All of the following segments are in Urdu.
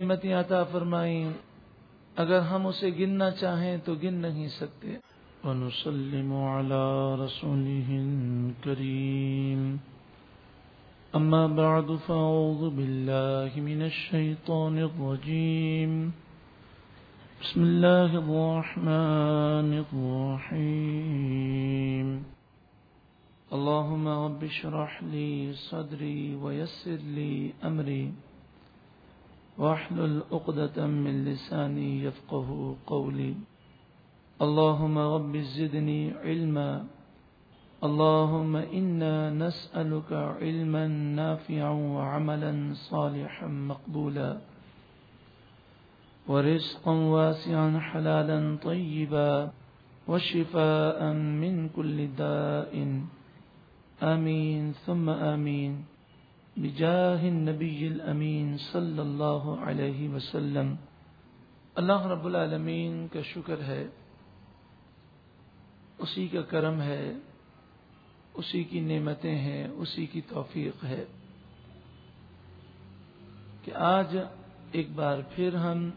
نعمتیں عطا فرمائیں۔ اگر ہم اسے گننا چاہیں تو گن نہیں سکتے۔ ونسلم على رسوله الكريم أما بعد فأعوذ بالله من الشيطان الرجيم بسم الله الرحمن الرحيم اللهم رب اشرح لي صدري ويسر لي أمري واحلل عقدة من لساني يفقه قولي. اللهم رب زدني علما. اللهم إنا نسألك علما نافعا وعملا صالحا مقبولا. ورزقا واسعا حلالا طيبا. وشفاء من كل داء. آمين. ثم آمين. بجاہ النبی الامین صلی اللہ علیہ وسلم. اللہ رب العالمین کا شکر ہے، اسی کا کرم ہے، اسی کی نعمتیں ہیں، اسی کی توفیق ہے کہ آج ایک بار پھر ہم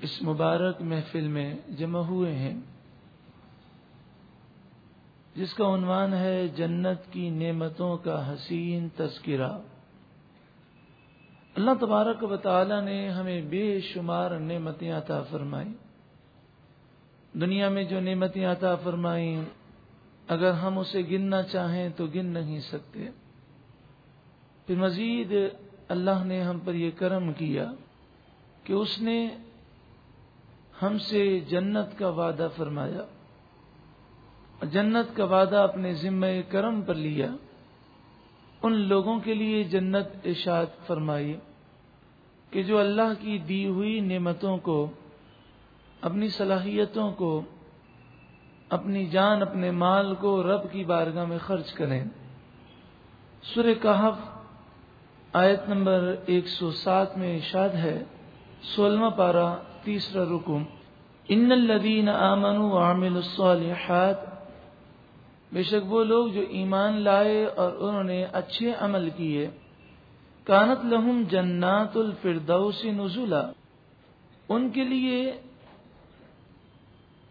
اس مبارک محفل میں جمع ہوئے ہیں۔ جس کا عنوان ہے جنت کی نعمتوں کا حسین تذکرہ۔ اللہ تبارک و تعالی نے ہمیں بے شمار نعمتیں عطا فرمائی دنیا میں جو نعمتیں عطا فرمائی اگر ہم اسے گننا چاہیں تو گن نہیں سکتے۔ پھر مزید اللہ نے ہم پر یہ کرم کیا کہ اس نے ہم سے جنت کا وعدہ فرمایا۔ جنت کا وعدہ اپنے ذمہ کرم پر لیا۔ ان لوگوں کے لیے جنت اشاد فرمائی کہ جو اللہ کی دی ہوئی نعمتوں کو، اپنی صلاحیتوں کو، اپنی جان، اپنے مال کو رب کی بارگاہ میں خرچ کریں۔ سر کہف آیت نمبر ایک سو سات میں اشاد ہے سولما پارا تیسرا رکم ان الدین آمن عامل الصالحات بے شک وہ لوگ جو ایمان لائے اور انہوں نے اچھے عمل کیے، کانت لہم جنات الفردوس نزولا۔ ان کے لیے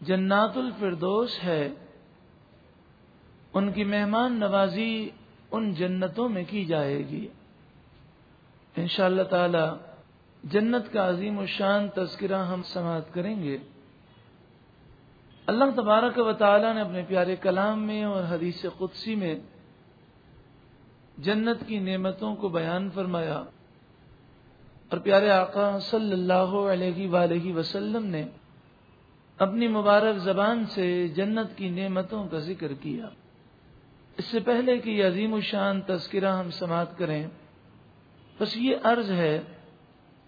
جنات الفردوس ہے۔ ان کی مہمان نوازی ان جنتوں میں کی جائے گی۔ ان شاء اللہ تعالی جنت کا عظیم و شان تذکرہ ہم سماعت کریں گے۔ اللہ تبارک و تعالی نے اپنے پیارے کلام میں اور حدیث قدسی میں جنت کی نعمتوں کو بیان فرمایا اور پیارے آقا صلی اللہ علیہ وآلہ وسلم نے اپنی مبارک زبان سے جنت کی نعمتوں کا ذکر کیا۔ اس سے پہلے کہ یہ عظیم و شان تذکرہ ہم سماعت کریں، بس یہ عرض ہے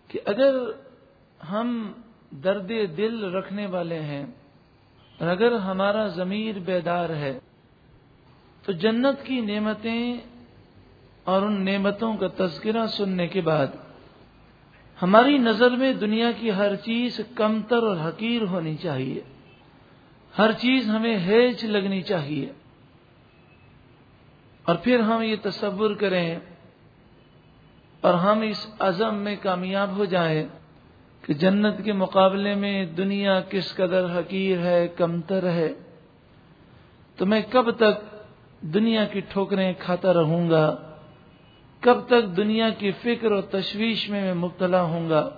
کہ اگر ہم درد دل رکھنے والے ہیں اور اگر ہمارا ضمیر بیدار ہے، تو جنت کی نعمتیں اور ان نعمتوں کا تذکرہ سننے کے بعد ہماری نظر میں دنیا کی ہر چیز کمتر اور حقیر ہونی چاہیے۔ ہر چیز ہمیں ہیج لگنی چاہیے۔ اور پھر ہم یہ تصور کریں اور ہم اس عزم میں کامیاب ہو جائیں۔ کہ جنت کے مقابلے میں دنیا کس قدر حقیر ہے، کمتر ہے۔ تو میں کب تک دنیا کی ٹھوکریں کھاتا رہوں گا؟ کب تک دنیا کی فکر اور تشویش میں میں مبتلا ہوں گا؟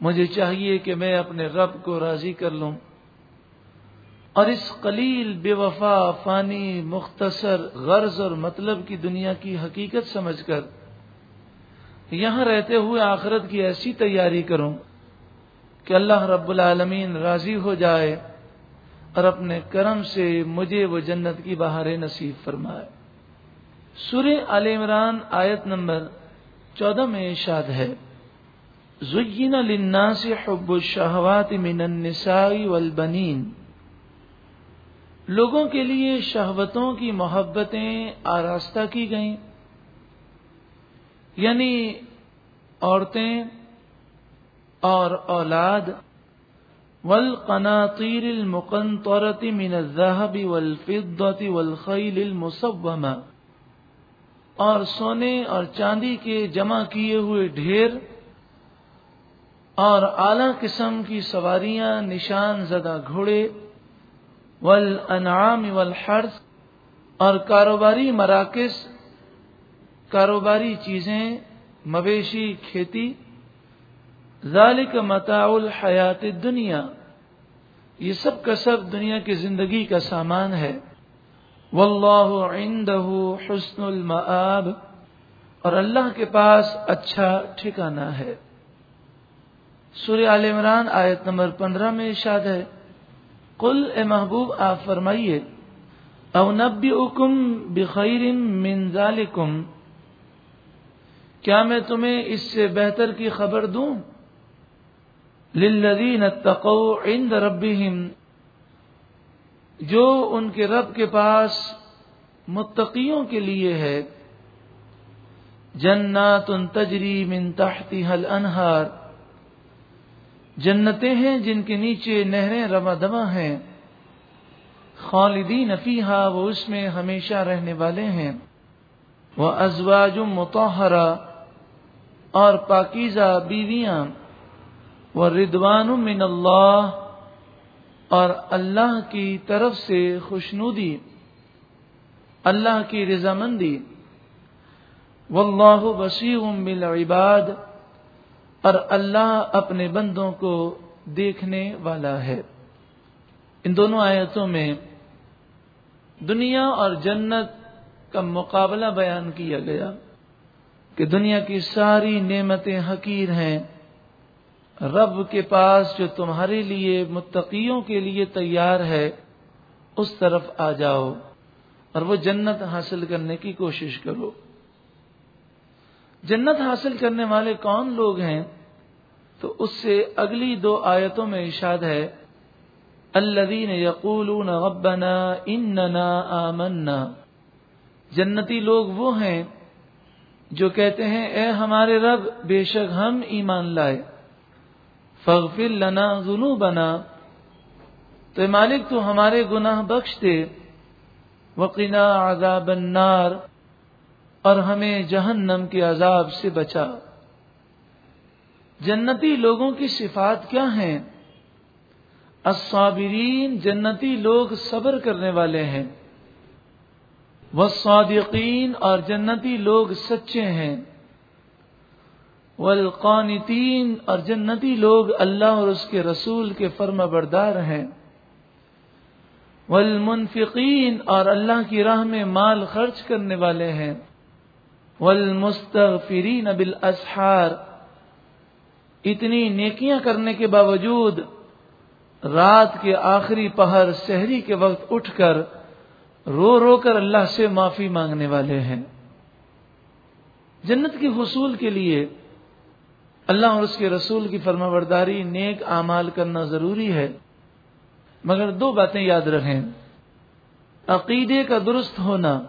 مجھے چاہیے کہ میں اپنے رب کو راضی کر لوں۔ اور اس قلیل، بے وفا، فانی، مختصر، غرض اور مطلب کی دنیا کی حقیقت سمجھ کر یہاں رہتے ہوئے آخرت کی ایسی تیاری کروں کہ اللہ رب العالمین راضی ہو جائے اور اپنے کرم سے مجھے وہ جنت کی بہار نصیب فرمائے۔ سر عال عمران آیت نمبر چودہ میں ارشاد ہے، زین للناس حب الشہوات من النساء والبنین لوگوں کے لیے شہوتوں کی محبتیں آراستہ کی گئیں۔ یعنی عورتیں اور اولاد، والقناطیر المقنطرة من الذهب والفضة والخيل المصومة اور سونے اور چاندی کے جمع کیے ہوئے ڈھیر اور اعلی قسم کی سواریاں، نشان زدہ گھوڑے ول انعام والحرث اور کاروباری مراکز کاروباری چیزیں، مویشی، کھیتی، ذالک متاع الحیات دنیا یہ سب کا سب دنیا کی زندگی کا سامان ہے۔ واللہ عنده حسن المآب۔ اور اللہ کے پاس اچھا ٹھکانہ ہے۔ سورہ آل عمران آیت نمبر پندرہ میں ارشاد ہے۔ قل اے محبوب، آپ فرمائیے او نبئکم بخیر من ذالکم؟ کیا میں تمہیں اس سے بہتر کی خبر دوں؟ للذین اتقوا عند ربهم جو ان کے رب کے پاس متقیوں کے لیے ہے۔ جنات تجری من تحتها الانہار۔ جنتیں ہیں جن کے نیچے نہریں رما دما ہیں۔ خالدین فیہا، وہ اس میں ہمیشہ رہنے والے ہیں۔ وہ ازواج متحرہ اور پاکیزہ بیویاں وہ ردوان من اللہ اور اللہ کی طرف سے خوشنودی، اللہ کی رضامندی۔ واللہ بصیر بالعباد، اور اللہ اپنے بندوں کو دیکھنے والا ہے۔ ان دونوں آیتوں میں دنیا اور جنت کا مقابلہ بیان کیا گیا۔ کہ دنیا کی ساری نعمتیں حقیر ہیں۔ رب کے پاس جو تمہارے لیے متقیوں کے لیے تیار ہے، اس طرف آ جاؤ اور وہ جنت حاصل کرنے کی کوشش کرو۔ جنت حاصل کرنے والے کون لوگ ہیں؟ تو اس سے اگلی دو آیتوں میں ارشاد ہے، الذین یقولون ربنا اننا آمنا۔ جنتی لوگ وہ ہیں جو کہتے ہیں، اے ہمارے رب، بے شک ہم ایمان لائے. فغفر لنا ذنوبنا۔ تو مالک، تو ہمارے گناہ بخش دے۔ وقنا عذاب النار۔ اور ہمیں جہنم کے عذاب سے بچا۔ جنتی لوگوں کی صفات کیا ہیں؟ الصابرین، جنتی لوگ صبر کرنے والے ہیں۔ والصادقین اور جنتی لوگ سچے ہیں۔ والقانتین اور جنتی لوگ اللہ اور اس کے رسول کے فرما بردار ہیں۔ والمنفقین اور اللہ کی راہ میں مال خرچ کرنے والے ہیں۔ والمستغفرین بالاسحار، اتنی نیکیاں کرنے کے باوجود رات کے آخری پہر شہری کے وقت اٹھ کر رو رو کر اللہ سے معافی مانگنے والے ہیں۔ جنت کے حصول کے لیے اللہ اور اس کے رسول کی فرما برداری نیک اعمال کرنا ضروری ہے۔ مگر دو باتیں یاد رکھیں۔ عقیدے کا درست ہونا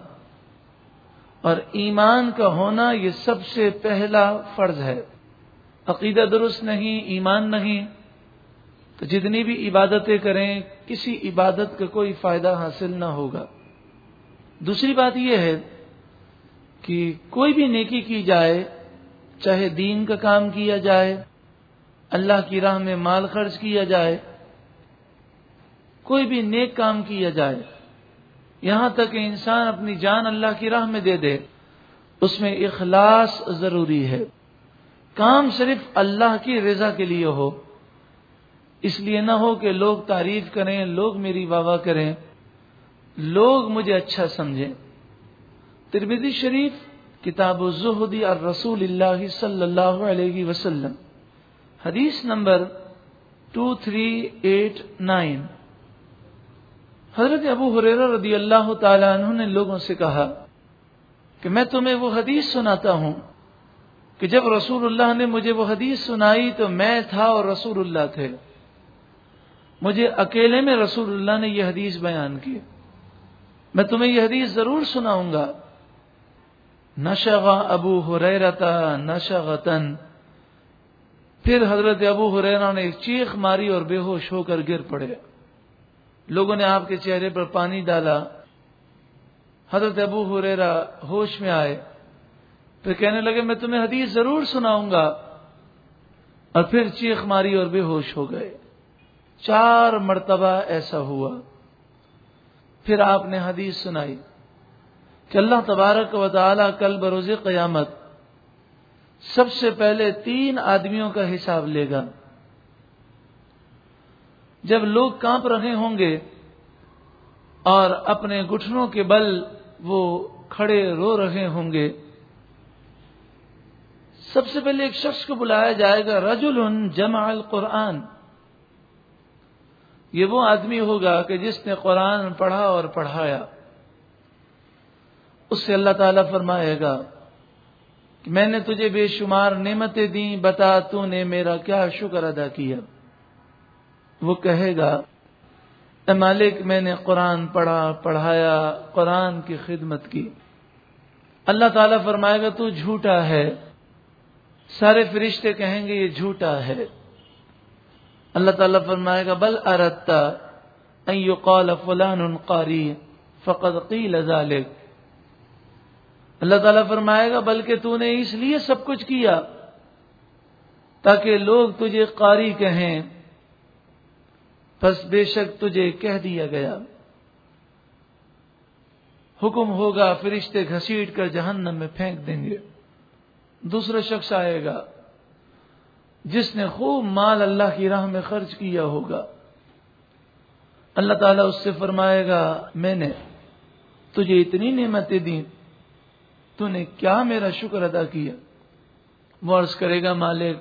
اور ایمان کا ہونا یہ سب سے پہلا فرض ہے۔ عقیدہ درست نہیں، ایمان نہیں۔ تو جتنی بھی عبادتیں کریں، کسی عبادت کا کوئی فائدہ حاصل نہ ہوگا۔ دوسری بات یہ ہے کہ کوئی بھی نیکی کی جائے، چاہے دین کا کام کیا جائے، اللہ کی راہ میں مال خرچ کیا جائے، کوئی بھی نیک کام کیا جائے، یہاں تک کہ انسان اپنی جان اللہ کی راہ میں دے دے، اس میں اخلاص ضروری ہے۔ کام صرف اللہ کی رضا کے لیے ہو، اس لیے نہ ہو کہ لوگ تعریف کریں، لوگ میری واہ واہ کریں۔ لوگ مجھے اچھا سمجھیں۔ ترمیدی شریف، کتاب الزہدی اور رسول اللہ صلی اللہ علیہ وسلم، حدیث number two three eight nine. حضرت ابو حریر رضی اللہ تعالیٰ عنہ نے لوگوں سے کہا کہ میں تمہیں وہ حدیث سناتا ہوں کہ جب رسول اللہ نے مجھے وہ حدیث سنائی تو میں تھا اور رسول اللہ تھے۔ مجھے اکیلے میں رسول اللہ نے یہ حدیث بیان کی۔ میں تمہیں یہ حدیث ضرور سناؤں گا۔ نشغا ابو حریرتا نشغتن پھر حضرت ابو حریرا نے ایک چیخ ماری اور بے ہوش ہو کر گر پڑے۔ لوگوں نے آپ کے چہرے پر پانی ڈالا۔ حضرت ابو حریرا ہوش میں آئے۔ پھر کہنے لگے، میں تمہیں حدیث ضرور سناؤں گا۔ اور پھر چیخ ماری اور بے ہوش ہو گئے۔ چار مرتبہ ایسا ہوا۔ پھر آپ نے حدیث سنائی کہ اللہ تبارک و تعالی کل بروز قیامت سب سے پہلے تین آدمیوں کا حساب لے گا۔ جب لوگ کانپ رہے ہوں گے اور اپنے گٹھنوں کے بل وہ کھڑے رو رہے ہوں گے، سب سے پہلے ایک شخص کو بلایا جائے گا رجل جمع القرآن۔ یہ وہ آدمی ہوگا کہ جس نے قرآن پڑھا اور پڑھایا۔ اس سے اللہ تعالیٰ فرمائے گا کہ میں نے تجھے بے شمار نعمتیں دیں، بتا تو نے میرا کیا شکر ادا کیا۔ وہ کہے گا، اے مالک، میں نے قرآن پڑھا، پڑھایا، قرآن کی خدمت کی۔ اللہ تعالیٰ فرمائے گا، تو جھوٹا ہے۔ سارے فرشتے کہیں گے، یہ جھوٹا ہے۔ اللہ تعالیٰ فرمائے گا، بل ارتا قال فلان قاری فقط قیل ذالک۔ اللہ تعالیٰ فرمائے گا، بلکہ تو نے اس لیے سب کچھ کیا تاکہ لوگ تجھے قاری کہیں۔ پس بے شک تجھے کہہ دیا گیا۔ حکم ہوگا، فرشتے گھسیٹ کر جہنم میں پھینک دیں گے۔ دوسرا شخص آئے گا جس نے خوب مال اللہ کی راہ میں خرچ کیا ہوگا۔ اللہ تعالیٰ اس سے فرمائے گا، میں نے تجھے اتنی نعمتیں دی تو نے کیا میرا شکر ادا کیا؟ وہ عرض کرے گا، مالک،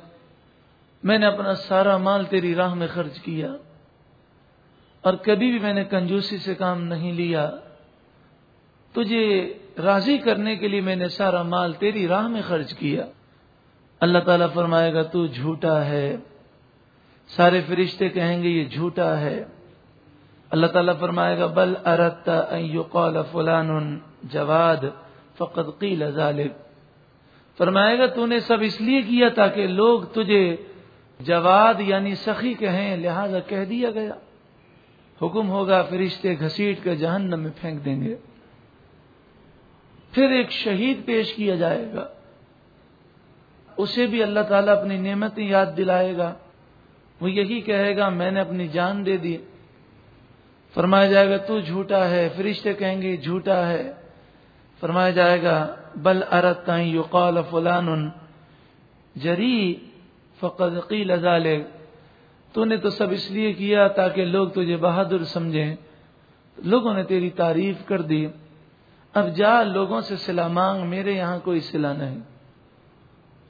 میں نے اپنا سارا مال تیری راہ میں خرچ کیا، اور کبھی بھی میں نے کنجوسی سے کام نہیں لیا۔ تجھے راضی کرنے کے لیے میں نے سارا مال تیری راہ میں خرچ کیا۔ اللہ تعالیٰ فرمائے گا، تو جھوٹا ہے۔ سارے فرشتے کہیں گے، یہ جھوٹا ہے۔ اللہ تعالیٰ فرمائے گا، بل ارتا فلان جواد فقط قیل ذالک۔ فرمائے گا تو نے سب اس لیے کیا تاکہ لوگ تجھے جواد یعنی سخی کہیں، لہذا کہہ دیا گیا۔ حکم ہوگا، فرشتے گھسیٹ کر جہنم میں پھینک دیں گے۔ پھر ایک شہید پیش کیا جائے گا۔ اسے بھی اللہ تعالیٰ اپنی نعمتیں یاد دلائے گا۔ وہ یہی کہے گا، میں نے اپنی جان دے دی۔ فرمایا جائے گا، تو جھوٹا ہے۔ فرشتے کہیں گے، جھوٹا ہے۔ فرمایا جائے گا، بل ارت یقال فلان جری فقد قیل ذالک۔ تو نے تو سب اس لیے کیا تاکہ لوگ تجھے بہادر سمجھیں۔ لوگوں نے تیری تعریف کر دی۔ اب جا، لوگوں سے سلا مانگ، میرے یہاں کوئی سلا نہیں۔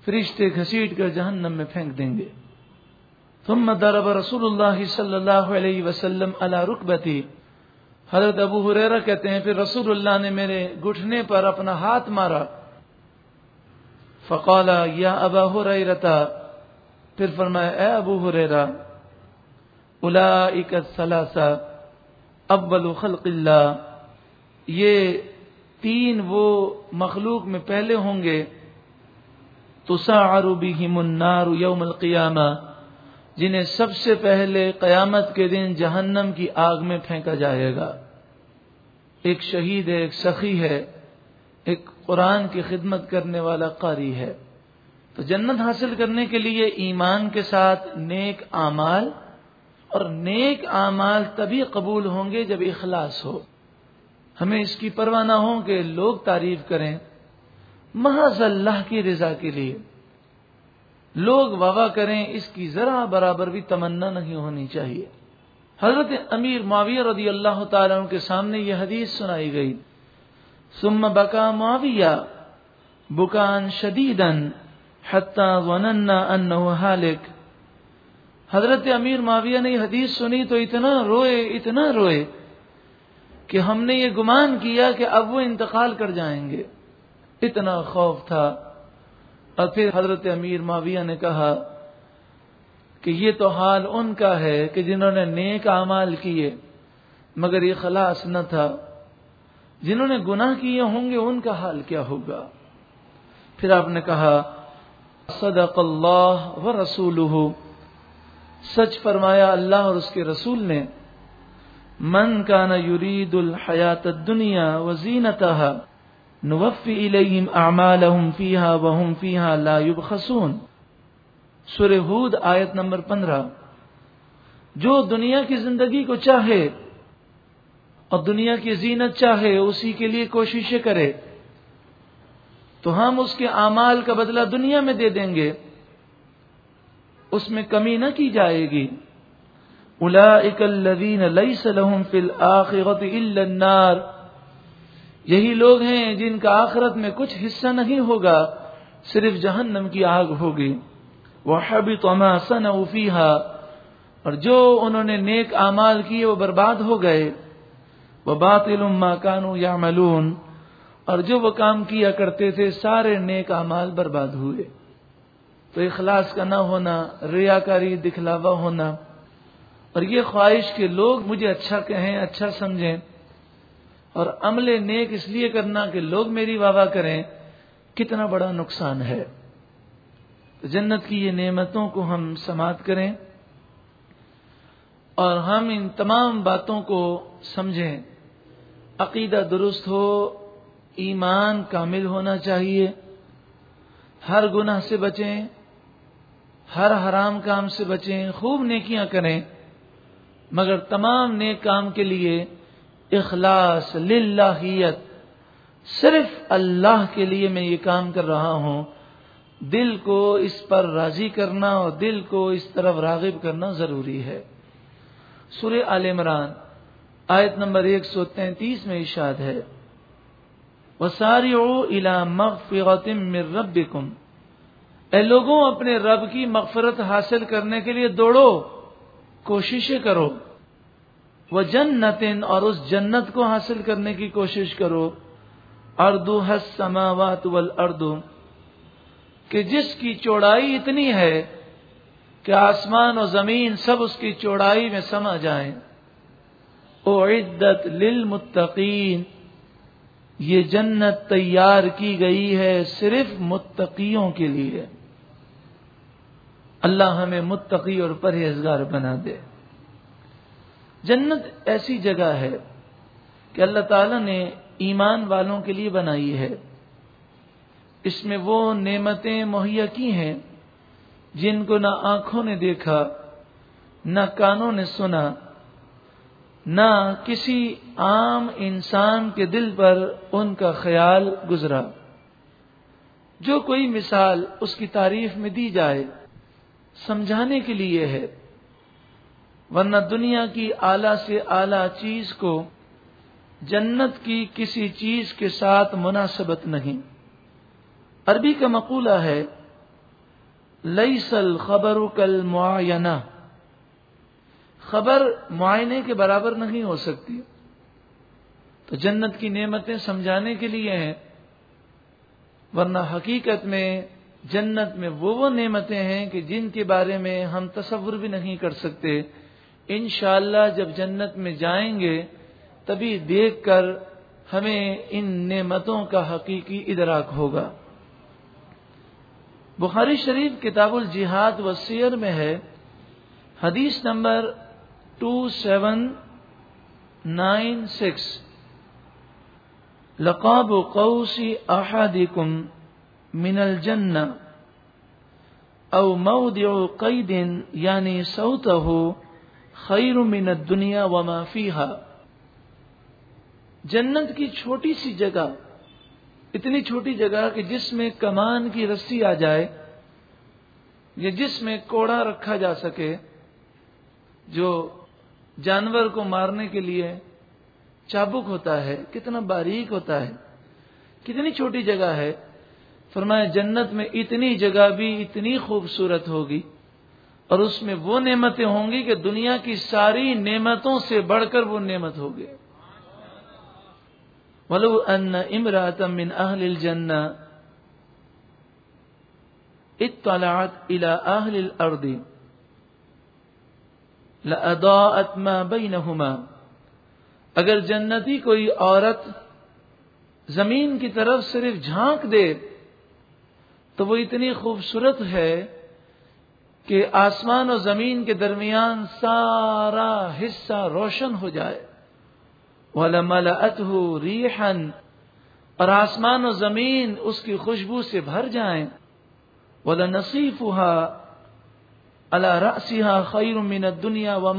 فرشتے گھسیٹ کر جہنم میں پھینک دیں گے۔ ثم ضرب رسول اللہ صلی اللہ علیہ وسلم علی رکبتی۔ حضرت ابو حریرا کہتے ہیں، پھر رسول اللہ نے میرے گھٹنے پر اپنا ہاتھ مارا۔ فقالا، یا ابا حریرتا پھر فرمایا، اے ابو حریرا اولئک الثلاثه اول خلق اللہ۔ یہ تین وہ مخلوق میں پہلے ہوں گے تو بهم النار یوم القیامہ، جنہیں سب سے پہلے قیامت کے دن جہنم کی آگ میں پھینکا جائے گا۔ ایک شہید ہے، ایک سخی ہے، ایک قرآن کی خدمت کرنے والا قاری ہے۔ تو جنت حاصل کرنے کے لیے ایمان کے ساتھ نیک اعمال اور نیک اعمال تبھی قبول ہوں گے جب اخلاص ہو۔ ہمیں اس کی پرواہ نہ ہو کہ لوگ تعریف کریں۔ محض اللہ کی رضا کے لیے۔ لوگ واہ کریں اس کی ذرا برابر بھی تمنا نہیں ہونی چاہیے۔ حضرت امیر معاویہ رضی اللہ تعالیٰ کے سامنے یہ حدیث سنائی گئی۔ سم بکا معاویہ بکان شدیدن حتہ وننا ان حالک۔ حضرت امیر معاویہ نے یہ حدیث سنی تو اتنا روئے اتنا روئے کہ ہم نے یہ گمان کیا کہ اب وہ انتقال کر جائیں گے۔ اتنا خوف تھا۔ اور پھر حضرت امیر معاویہ نے کہا کہ یہ تو حال ان کا ہے کہ جنہوں نے نیک اعمال کیے، مگر یہ خلاص نہ تھا۔ جنہوں نے گناہ کیے ہوں گے، ان کا حال کیا ہوگا؟ پھر آپ نے کہا، صدق اللہ و رسول سچ فرمایا اللہ اور اس کے رسول نے، من کا نہ یرید الحیات دنیا و زینتہ نوفی الیہم اعمالہم فیہا وہم فیہا لا یبخسون۔ سرہود آیت نمبر پندرہ۔ جو دنیا کی زندگی کو چاہے اور دنیا کی زینت چاہے، اسی کے لیے کوششیں کرے۔ تو ہم اس کے اعمال کا بدلہ دنیا میں دے دیں گے۔ اس میں کمی نہ کی جائے گی۔ الا اکلین لہم فل آخرت النار۔ یہی لوگ ہیں جن کا آخرت میں کچھ حصہ نہیں ہوگا، صرف جہنم کی آگ ہوگی۔ وہ حبی تو سن اور جو انہوں نے نیک اعمال کیے وہ برباد ہو گئے۔ وہ بات علم کانو یا ملون اور جو وہ کام کیا کرتے تھے، سارے نیک اعمال برباد ہوئے۔ تو اخلاص کا نہ ہونا، ریاکاری دکھلاوا ہونا۔ اور یہ خواہش کہ لوگ مجھے اچھا کہیں اچھا سمجھیں۔ اور عمل نیک اس لیے کرنا کہ لوگ میری واہ واہ کریں، کتنا بڑا نقصان ہے۔ جنت کی یہ نعمتوں کو ہم سماعت کریں اور ہم ان تمام باتوں کو سمجھیں۔ عقیدہ درست ہو، ایمان کامل ہونا چاہیے۔ ہر گناہ سے بچیں، ہر حرام کام سے بچیں، خوب نیکیاں کریں، مگر تمام نیک کام کے لیے اخلاص للہیت، صرف اللہ کے لیے میں یہ کام کر رہا ہوں، دل کو اس پر راضی کرنا اور دل کو اس طرف راغب کرنا ضروری ہے۔ سورہ عال عمران، آیت نمبر ایک سو تینتیس میں اشاد ہے۔ وہ ساری او الا رب اے لوگوں، اپنے رب کی مغفرت حاصل کرنے کے لیے دوڑو، کوششیں کرو۔ وہ جنتن اور اس جنت کو حاصل کرنے کی کوشش کرو۔ اردو حس سماوات اردو کہ جس کی چوڑائی اتنی ہے کہ آسمان و زمین سب اس کی چوڑائی میں سما جائیں۔ او عدت للمتقین۔ یہ جنت تیار کی گئی ہے صرف متقیوں کے لیے۔ اللہ ہمیں متقی اور پرہیزگار بنا دے۔ جنت ایسی جگہ ہے کہ اللہ تعالی نے ایمان والوں کے لیے بنائی ہے۔ اس میں وہ نعمتیں مہیا کی ہیں جن کو نہ آنکھوں نے دیکھا، نہ کانوں نے سنا، نہ کسی عام انسان کے دل پر ان کا خیال گزرا۔ جو کوئی مثال اس کی تعریف میں دی جائے، سمجھانے کے لیے ہے۔ ورنہ دنیا کی اعلی سے اعلی چیز کو جنت کی کسی چیز کے ساتھ مناسبت نہیں۔ عربی کا مقولہ ہے لئی سل خبر کل معینہ خبر معائنے کے برابر نہیں ہو سکتی۔ تو جنت کی نعمتیں سمجھانے کے لیے ہیں۔ ورنہ حقیقت میں، جنت میں وہ وہ نعمتیں ہیں کہ جن کے بارے میں ہم تصور بھی نہیں کر سکتے۔ انشاءاللہ جب جنت میں جائیں گے تبھی دیکھ کر ہمیں ان نعمتوں کا حقیقی ادراک ہوگا بخاری شریف کتاب الجہاد و سیر میں ہے حدیث number two seven nine six لقاب قوسی احادکم من الجنہ او موضع قید یعنی سوتہ خیر من الدنیا وما فیہا۔ جنت کی چھوٹی سی جگہ، اتنی چھوٹی جگہ کہ جس میں کمان کی رسی آ جائے، یا جس میں کوڑا رکھا جا سکے، جو جانور کو مارنے کے لیے چابک ہوتا ہے، کتنا باریک ہوتا ہے، کتنی چھوٹی جگہ ہے۔ فرمایا، جنت میں اتنی جگہ بھی اتنی خوبصورت ہوگی۔ اور اس میں وہ نعمتیں ہوں گی کہ دنیا کی ساری نعمتوں سے بڑھ کر وہ نعمت ہوگی ولو ان امراتم من اہل الجن اطلعت الى اہل الارض لأضاءت ما بینہما اگر جنتی کوئی عورت زمین کی طرف صرف جھانک دے تو وہ اتنی خوبصورت ہے کہ آسمان و زمین کے درمیان سارا حصہ روشن ہو جائے۔ مل ریحن اور آسمان و زمین اس کی خوشبو سے بھر جائیں۔ وہ نصیف ہوا اللہ راسیہ خیر من دنیا و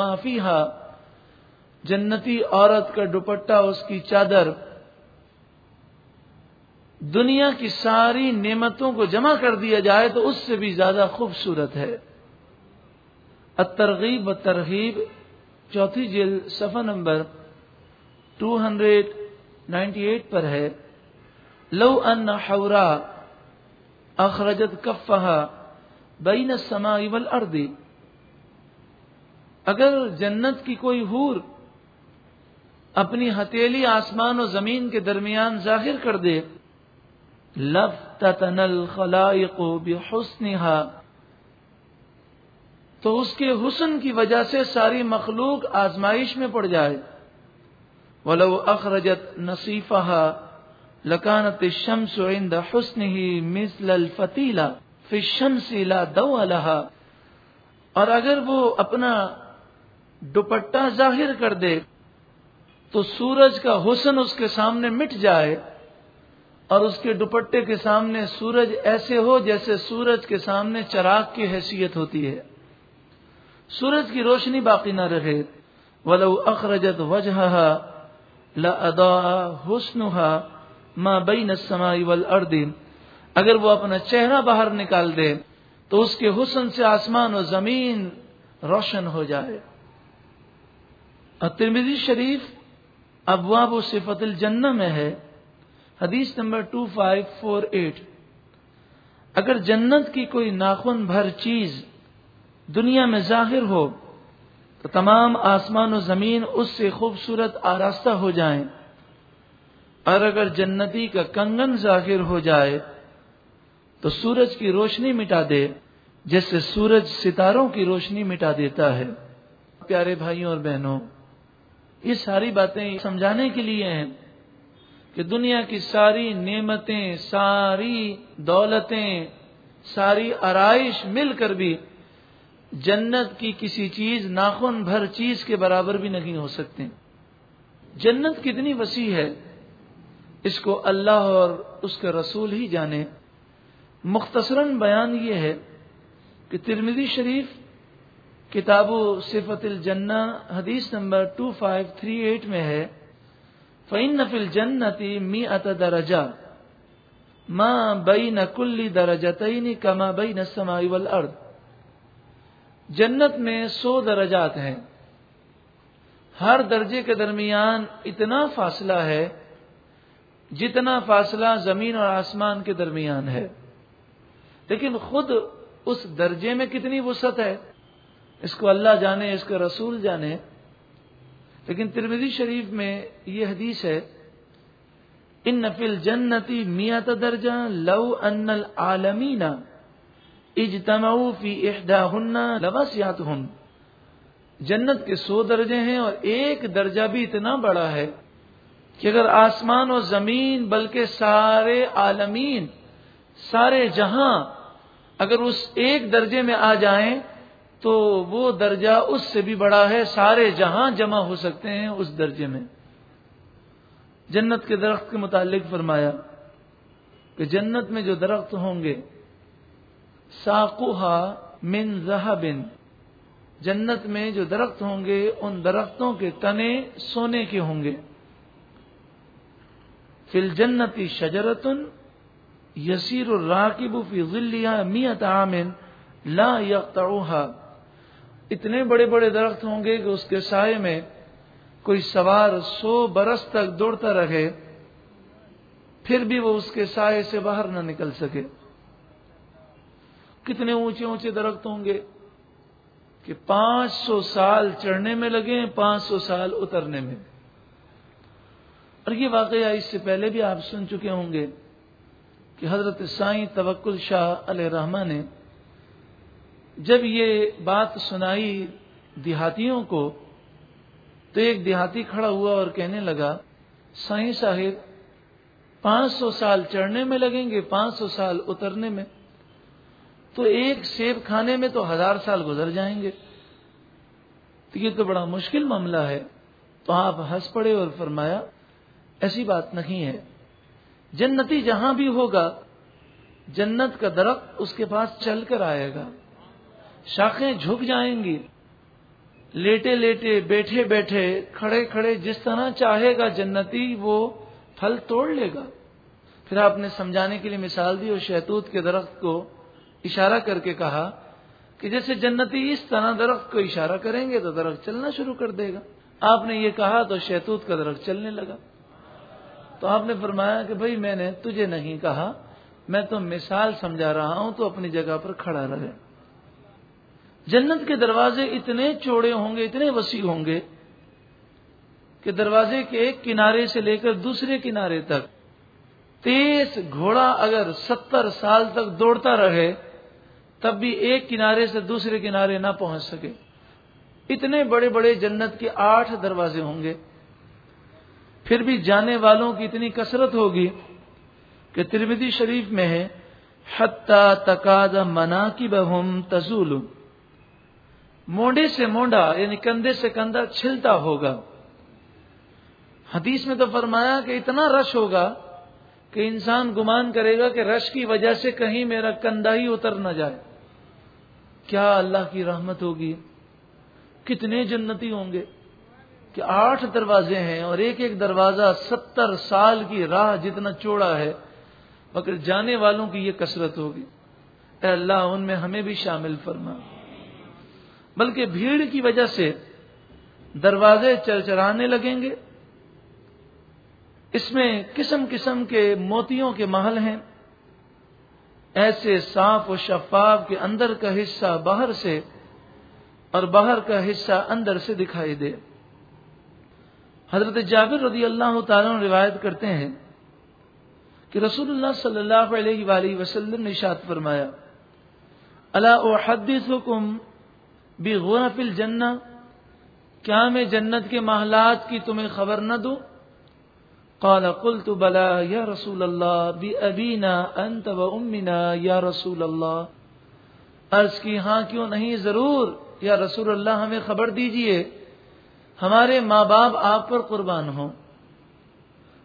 جنتی عورت کا دوپٹہ اس کی چادر۔ دنیا کی ساری نعمتوں کو جمع کر دیا جائے تو اس سے بھی زیادہ خوبصورت ہے۔ ترغیب و ترغیب چوتھی جیل صفحہ number two hundred ninety eight پر ہے۔ لو ان حورا اخرجت کفہ بین السماء والارض۔ اگر جنت کی کوئی حور اپنی ہتیلی آسمان و زمین کے درمیان ظاہر کر دے لف تنل خلائق بحسنها تو اس کے حسن کی وجہ سے ساری مخلوق آزمائش میں پڑ جائے۔ ولو اخرجت نصیفہ لکانت الشمس عند حسنه مثل الفتیلہ فی الشمس لا دو لها۔ اور اگر وہ اپنا دوپٹہ ظاہر کر دے تو سورج کا حسن اس کے سامنے مٹ جائے اور اس کے دوپٹے کے سامنے سورج ایسے ہو جیسے سورج کے سامنے چراغ کی حیثیت ہوتی ہے۔ سورج کی روشنی باقی نہ رہے۔ ولو اخرجت وجہ ادا حسن ماں بین السماء والارض اگر وہ اپنا چہرہ باہر نکال دے، تو اس کے حسن سے آسمان و زمین روشن ہو جائے۔ ترمیزی شریف ابواب و صفت الجنہ میں ہے۔ حدیث number two five four eight اگر جنت کی کوئی ناخن بھر چیز دنیا میں ظاہر ہو تو تمام آسمان و زمین اس سے خوبصورت آراستہ ہو جائیں۔ اور اگر جنتی کا کنگن ظاہر ہو جائے تو سورج کی روشنی مٹا دے جیسے سورج ستاروں کی روشنی مٹا دیتا ہے۔ پیارے بھائیوں اور بہنوں، یہ ساری باتیں سمجھانے کے لیے ہیں کہ دنیا کی ساری نعمتیں، ساری دولتیں، ساری آرائش مل کر بھی جنت کی کسی چیز، ناخن بھر چیز کے برابر بھی نہیں ہو سکتے۔ جنت کتنی وسیع ہے، اس کو اللہ اور اس کے رسول ہی جانے مختصراً بیان یہ ہے کہ ترمیدی شریف، کتاب و صفت الجنہ، حدیث number two five three eight میں ہے فعین نفل جنتی می ات درجہ ماں بئی نکلی درجہ تعینی کما بئی نسمائی ارد جنت میں سو درجات ہیں۔ ہر درجے کے درمیان اتنا فاصلہ ہے جتنا فاصلہ زمین اور آسمان کے درمیان ہے۔ لیکن خود اس درجے میں کتنی وسعت ہے؟ اس کو اللہ جانے، اس کا رسول جانے۔ لیکن ترمیدی شریف میں یہ حدیث ہے، ان نفل جنتی میات درجہ لو ان العالمین اجتماع فی احدا ہن ہن جنت کے سو درجے ہیں اور ایک درجہ بھی اتنا بڑا ہے کہ اگر آسمان و زمین بلکہ سارے عالمین، سارے جہاں اگر اس ایک درجے میں آ جائیں تو وہ درجہ اس سے بھی بڑا ہے، سارے جہاں جمع ہو سکتے ہیں اس درجے میں۔ جنت کے درخت کے متعلق فرمایا کہ جنت میں جو درخت ہوں گے ساکوہا من زہبن جنت میں جو درخت ہوں گے، ان درختوں کے تنے سونے کے ہوں گے۔ فل جنتی شجرتن، یسیر الراکب فی ظلیہ میت عامن لا یقطعوها اتنے بڑے بڑے درخت ہوں گے کہ اس کے سائے میں کوئی سوار سو برس تک دوڑتا رہے، پھر بھی وہ اس کے سائے سے باہر نہ نکل سکے۔ کتنے اونچے اونچے درخت ہوں گے کہ پانچ سو سال چڑھنے میں لگے پانچ سو سال اترنے میں۔ اور یہ واقعہ اس سے پہلے بھی آپ سن چکے ہوں گے کہ حضرت سائیں توکل شاہ علیہ رحمان نے جب یہ بات سنائی دیہاتیوں کو، تو ایک دیہاتی کھڑا ہوا اور کہنے لگا، سائیں صاحب، پانچ سو سال چڑھنے میں لگیں گے، پانچ سو سال اترنے میں۔ تو ایک سیب کھانے میں تو ہزار سال گزر جائیں گے۔ تو یہ تو بڑا مشکل معاملہ ہے۔ تو آپ ہنس پڑے اور فرمایا، ایسی بات نہیں ہے۔ جنتی جہاں بھی ہوگا، جنت کا درخت اس کے پاس چل کر آئے گا۔ شاخیں جھک جائیں گی۔ لیٹے لیٹے، بیٹھے بیٹھے، کھڑے کھڑے، جس طرح چاہے گا جنتی، وہ پھل توڑ لے گا۔ پھر آپ نے سمجھانے کے لیے مثال دی اور شہتوت کے درخت کو اشارہ کر کے کہا کہ جیسے جنتی اس طرح درخت کو اشارہ کریں گے تو درخت چلنا شروع کر دے گا۔ آپ نے یہ کہا تو شہتوت کا درخت چلنے لگا۔ تو آپ نے فرمایا کہ بھائی میں نے تجھے نہیں کہا، میں تو مثال سمجھا رہا ہوں، تو اپنی جگہ پر کھڑا رہے۔ جنت کے دروازے اتنے چوڑے ہوں گے، اتنے وسیع ہوں گے کہ دروازے کے ایک کنارے سے لے کر دوسرے کنارے تک تیز گھوڑا اگر ستر سال تک دوڑتا رہے تب بھی ایک کنارے سے دوسرے کنارے نہ پہنچ سکے۔ اتنے بڑے بڑے جنت کے آٹھ دروازے ہوں گے۔ پھر بھی جانے والوں کی اتنی کثرت ہوگی کہ ترمدی شریف میں ہے حتہ تقاد منا کی بہم تزول مونڈے سے مونڈا یعنی کندھے سے کندھا چھلتا ہوگا۔ حدیث میں تو فرمایا کہ اتنا رش ہوگا کہ انسان گمان کرے گا کہ رش کی وجہ سے کہیں میرا کندھا ہی اتر نہ جائے۔ کیا اللہ کی رحمت ہوگی؟ کتنے جنتی ہوں گے؟ کہ آٹھ دروازے ہیں اور ایک ایک دروازہ ستر سال کی راہ جتنا چوڑا ہے، مگر جانے والوں کی یہ کثرت ہوگی۔ اے اللہ، ان میں ہمیں بھی شامل فرما۔ بلکہ بھیڑ کی وجہ سے دروازے چرچرانے لگیں گے۔ اس میں قسم قسم کے موتیوں کے محل ہیں۔ ایسے صاف و شفاف کے اندر کا حصہ باہر سے اور باہر کا حصہ اندر سے دکھائی دے۔ حضرت جابر رضی اللہ تعالیٰ روایت کرتے ہیں کہ رسول اللہ صلی اللہ علیہ وآلہ وسلم نے شاد فرمایا اللہ حکم الجنہ، کیا میں جنت کے محلات کی تمہیں خبر نہ دوں؟ قال قلت بلا یا رسول اللہ بھی ابینا انت و امنا یا رسول اللہ۔ عرض کی ہاں کیوں نہیں؟ ضرور۔ یا رسول اللہ، ہمیں خبر دیجیے۔ ہمارے ماں باپ آپ پر قربان ہوں۔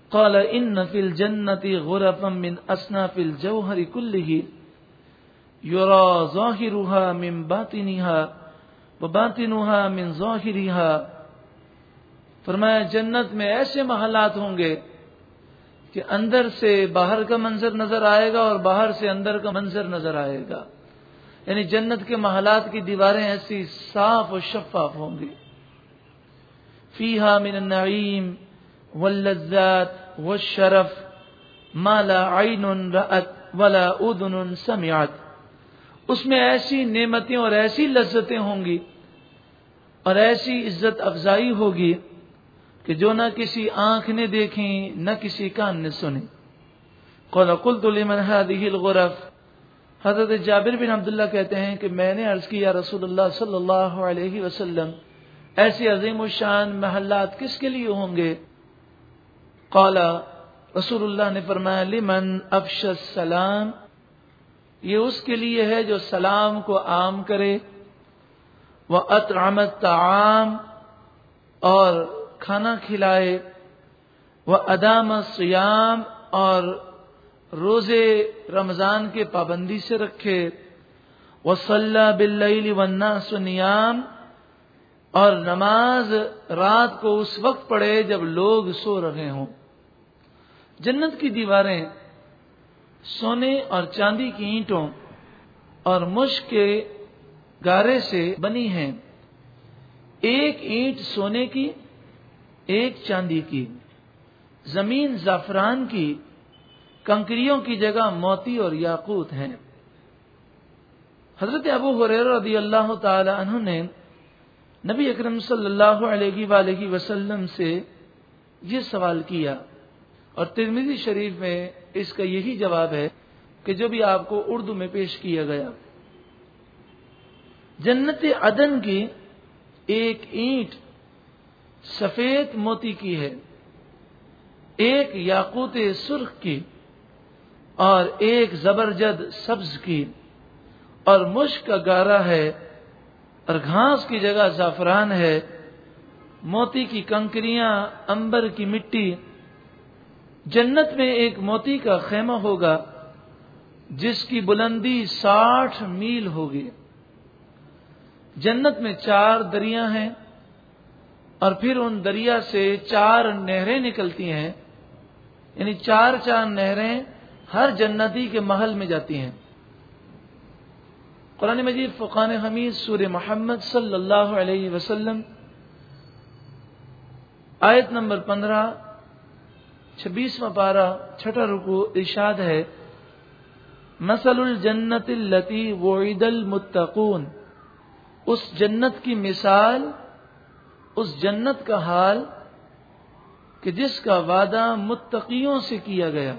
قال ان فی الجنت غرفا من اصناف الجوہر کلہ یرا ظاہرها من باطنها وباطنها من ظاہرها فرمایا، جنت میں ایسے محلات ہوں گے کہ اندر سے باہر کا منظر نظر آئے گا اور باہر سے اندر کا منظر نظر آئے گا۔ یعنی جنت کے محلات کی دیواریں ایسی صاف و شفاف ہوں گی۔ فیحا من النعیم واللذات والشرف، ما لا عین رأت ولا اذن سمعت۔ اس میں ایسی نعمتیں اور ایسی لذتیں ہوں گی اور ایسی عزت افزائی ہوگی کہ جو نہ کسی آنکھ نے دیکھی نہ کسی کان نے سنی قل قلت لمن هذه الغرف؟ حضرت جابر بن عبداللہ کہتے ہیں کہ میں نے عرض کیا، رسول اللہ صلی اللہ علیہ وسلم، ایسی عظیم الشان محلات کس کے لیے ہوں گے؟ قال، رسول اللہ نے فرمایا، لمن افش السلام؟ یہ اس کے لیے ہے جو سلام کو عام کرے۔ وہ اطرامت تعام اور کھانا کھلائے، وہ ادام سیام اور روزے رمضان کے پابندی سے رکھے۔ وہ صلاح بل ون سنیام اور نماز رات کو اس وقت پڑھے جب لوگ سو رہے ہوں۔ جنت کی دیواریں سونے اور چاندی کی اینٹوں اور مشک کے گارے سے بنی ہیں۔ ایک اینٹ سونے کی ایک چاندی کی، زمین زعفران کی، کنکریوں کی جگہ موتی اور یاقوت ہیں۔ حضرت ابو حریر رضی اللہ تعالی عنہ نے نبی اکرم صلی اللہ علیہ وآلہ وسلم سے یہ سوال کیا۔ اور ترمیزی شریف میں اس کا یہی جواب ہے کہ جو بھی آپ کو اردو میں پیش کیا گیا۔ جنت عدن کی ایک اینٹ سفید موتی کی ہے، ایک یاقوت سرخ کی اور ایک زبرجد سبز کی، اور مشک کا گارا ہے اور گھاس کی جگہ زعفران ہے۔ موتی کی کنکریاں امبر کی مٹی۔ جنت میں ایک موتی کا خیمہ ہوگا، جس کی بلندی ساٹھ میل ہوگی۔ جنت میں چار دریا ہیں۔ اور پھر ان دریا سے چار نہریں نکلتی ہیں یعنی چار چار نہریں ہر جنتی کے محل میں جاتی ہیں۔ قرآن مجید فقان حمید، سور محمد صلی اللہ علیہ وسلم، آیت نمبر پندرہ، چھبیسواں پارہ، چھٹا رکو ارشاد ہے مسل الجنت التی وعید المتقون، اس جنت کی مثال اس جنت کا حال کہ جس کا وعدہ متقیوں سے کیا گیا۔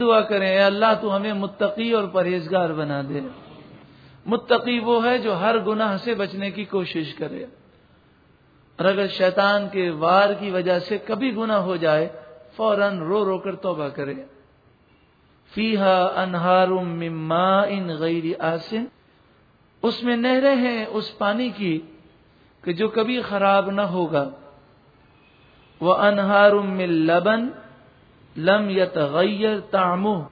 دعا کریں، اے اللہ تو ہمیں متقی اور پرہیزگار بنا دے۔ متقی وہ ہے جو ہر گناہ سے بچنے کی کوشش کرے۔ اور اگر شیطان کے وار کی وجہ سے کبھی گناہ ہو جائے، فوراً رو رو کر توبہ کرے۔ فیحا انہار مما ان غیر آسن۔ اس میں نہریں ہیں، اس پانی کی۔ کہ جو کبھی خراب نہ ہوگا۔ وہ انہار لبن لم یتغیر تعمو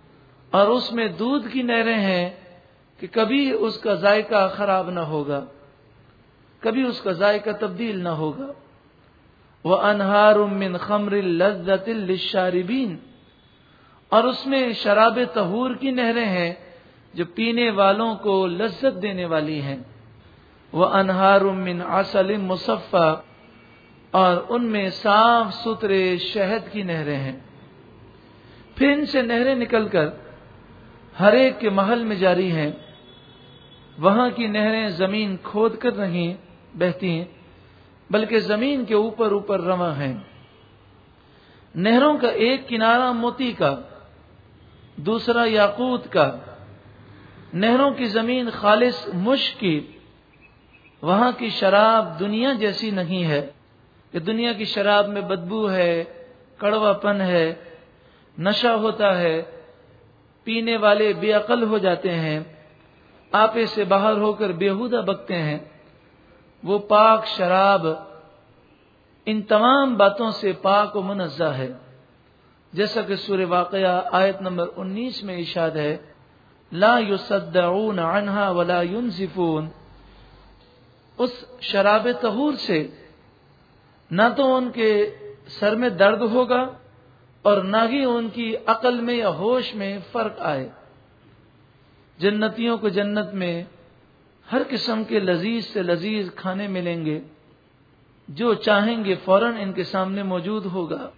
اور اس میں دودھ کی نہریں ہیں کہ کبھی اس کا ذائقہ خراب نہ ہوگا۔ کبھی اس کا ذائقہ تبدیل نہ ہوگا۔ وہ انہار من خمر لذت للشاربین اور اس میں شراب تہور کی نہریں ہیں جو پینے والوں کو لذت دینے والی ہیں۔ وہ انہار من اصل مصفہ اور ان میں صاف ستھرے شہد کی نہریں ہیں۔ پھر ان سے نہریں نکل کر ہر ایک کے محل میں جاری ہیں۔ وہاں کی نہریں زمین کھود کر نہیں بہتی ہیں، بلکہ زمین کے اوپر اوپر رواں ہیں۔ نہروں کا ایک کنارہ موتی کا، دوسرا یاقوت کا۔ نہروں کی زمین خالص مشک کی۔ وہاں کی شراب دنیا جیسی نہیں ہے کہ دنیا کی شراب میں بدبو ہے کڑوا پن ہے، نشہ ہوتا ہے، پینے والے بے عقل ہو جاتے ہیں آپے سے باہر ہو کر بےحودہ بکتے ہیں۔ وہ پاک شراب ان تمام باتوں سے پاک و منزہ ہے۔ جیسا کہ سور واقعہ آیت نمبر انیس میں اشاد ہے، لا يصدعون عنها ولا ينزفون اس شراب تہور سے نہ تو ان کے سر میں درد ہوگا اور نہ ہی ان کی عقل میں یا ہوش میں فرق آئے۔ جنتیوں کو جنت میں ہر قسم کے لذیذ سے لذیذ کھانے ملیں گے۔ جو چاہیں گے فوراً ان کے سامنے موجود ہوگا۔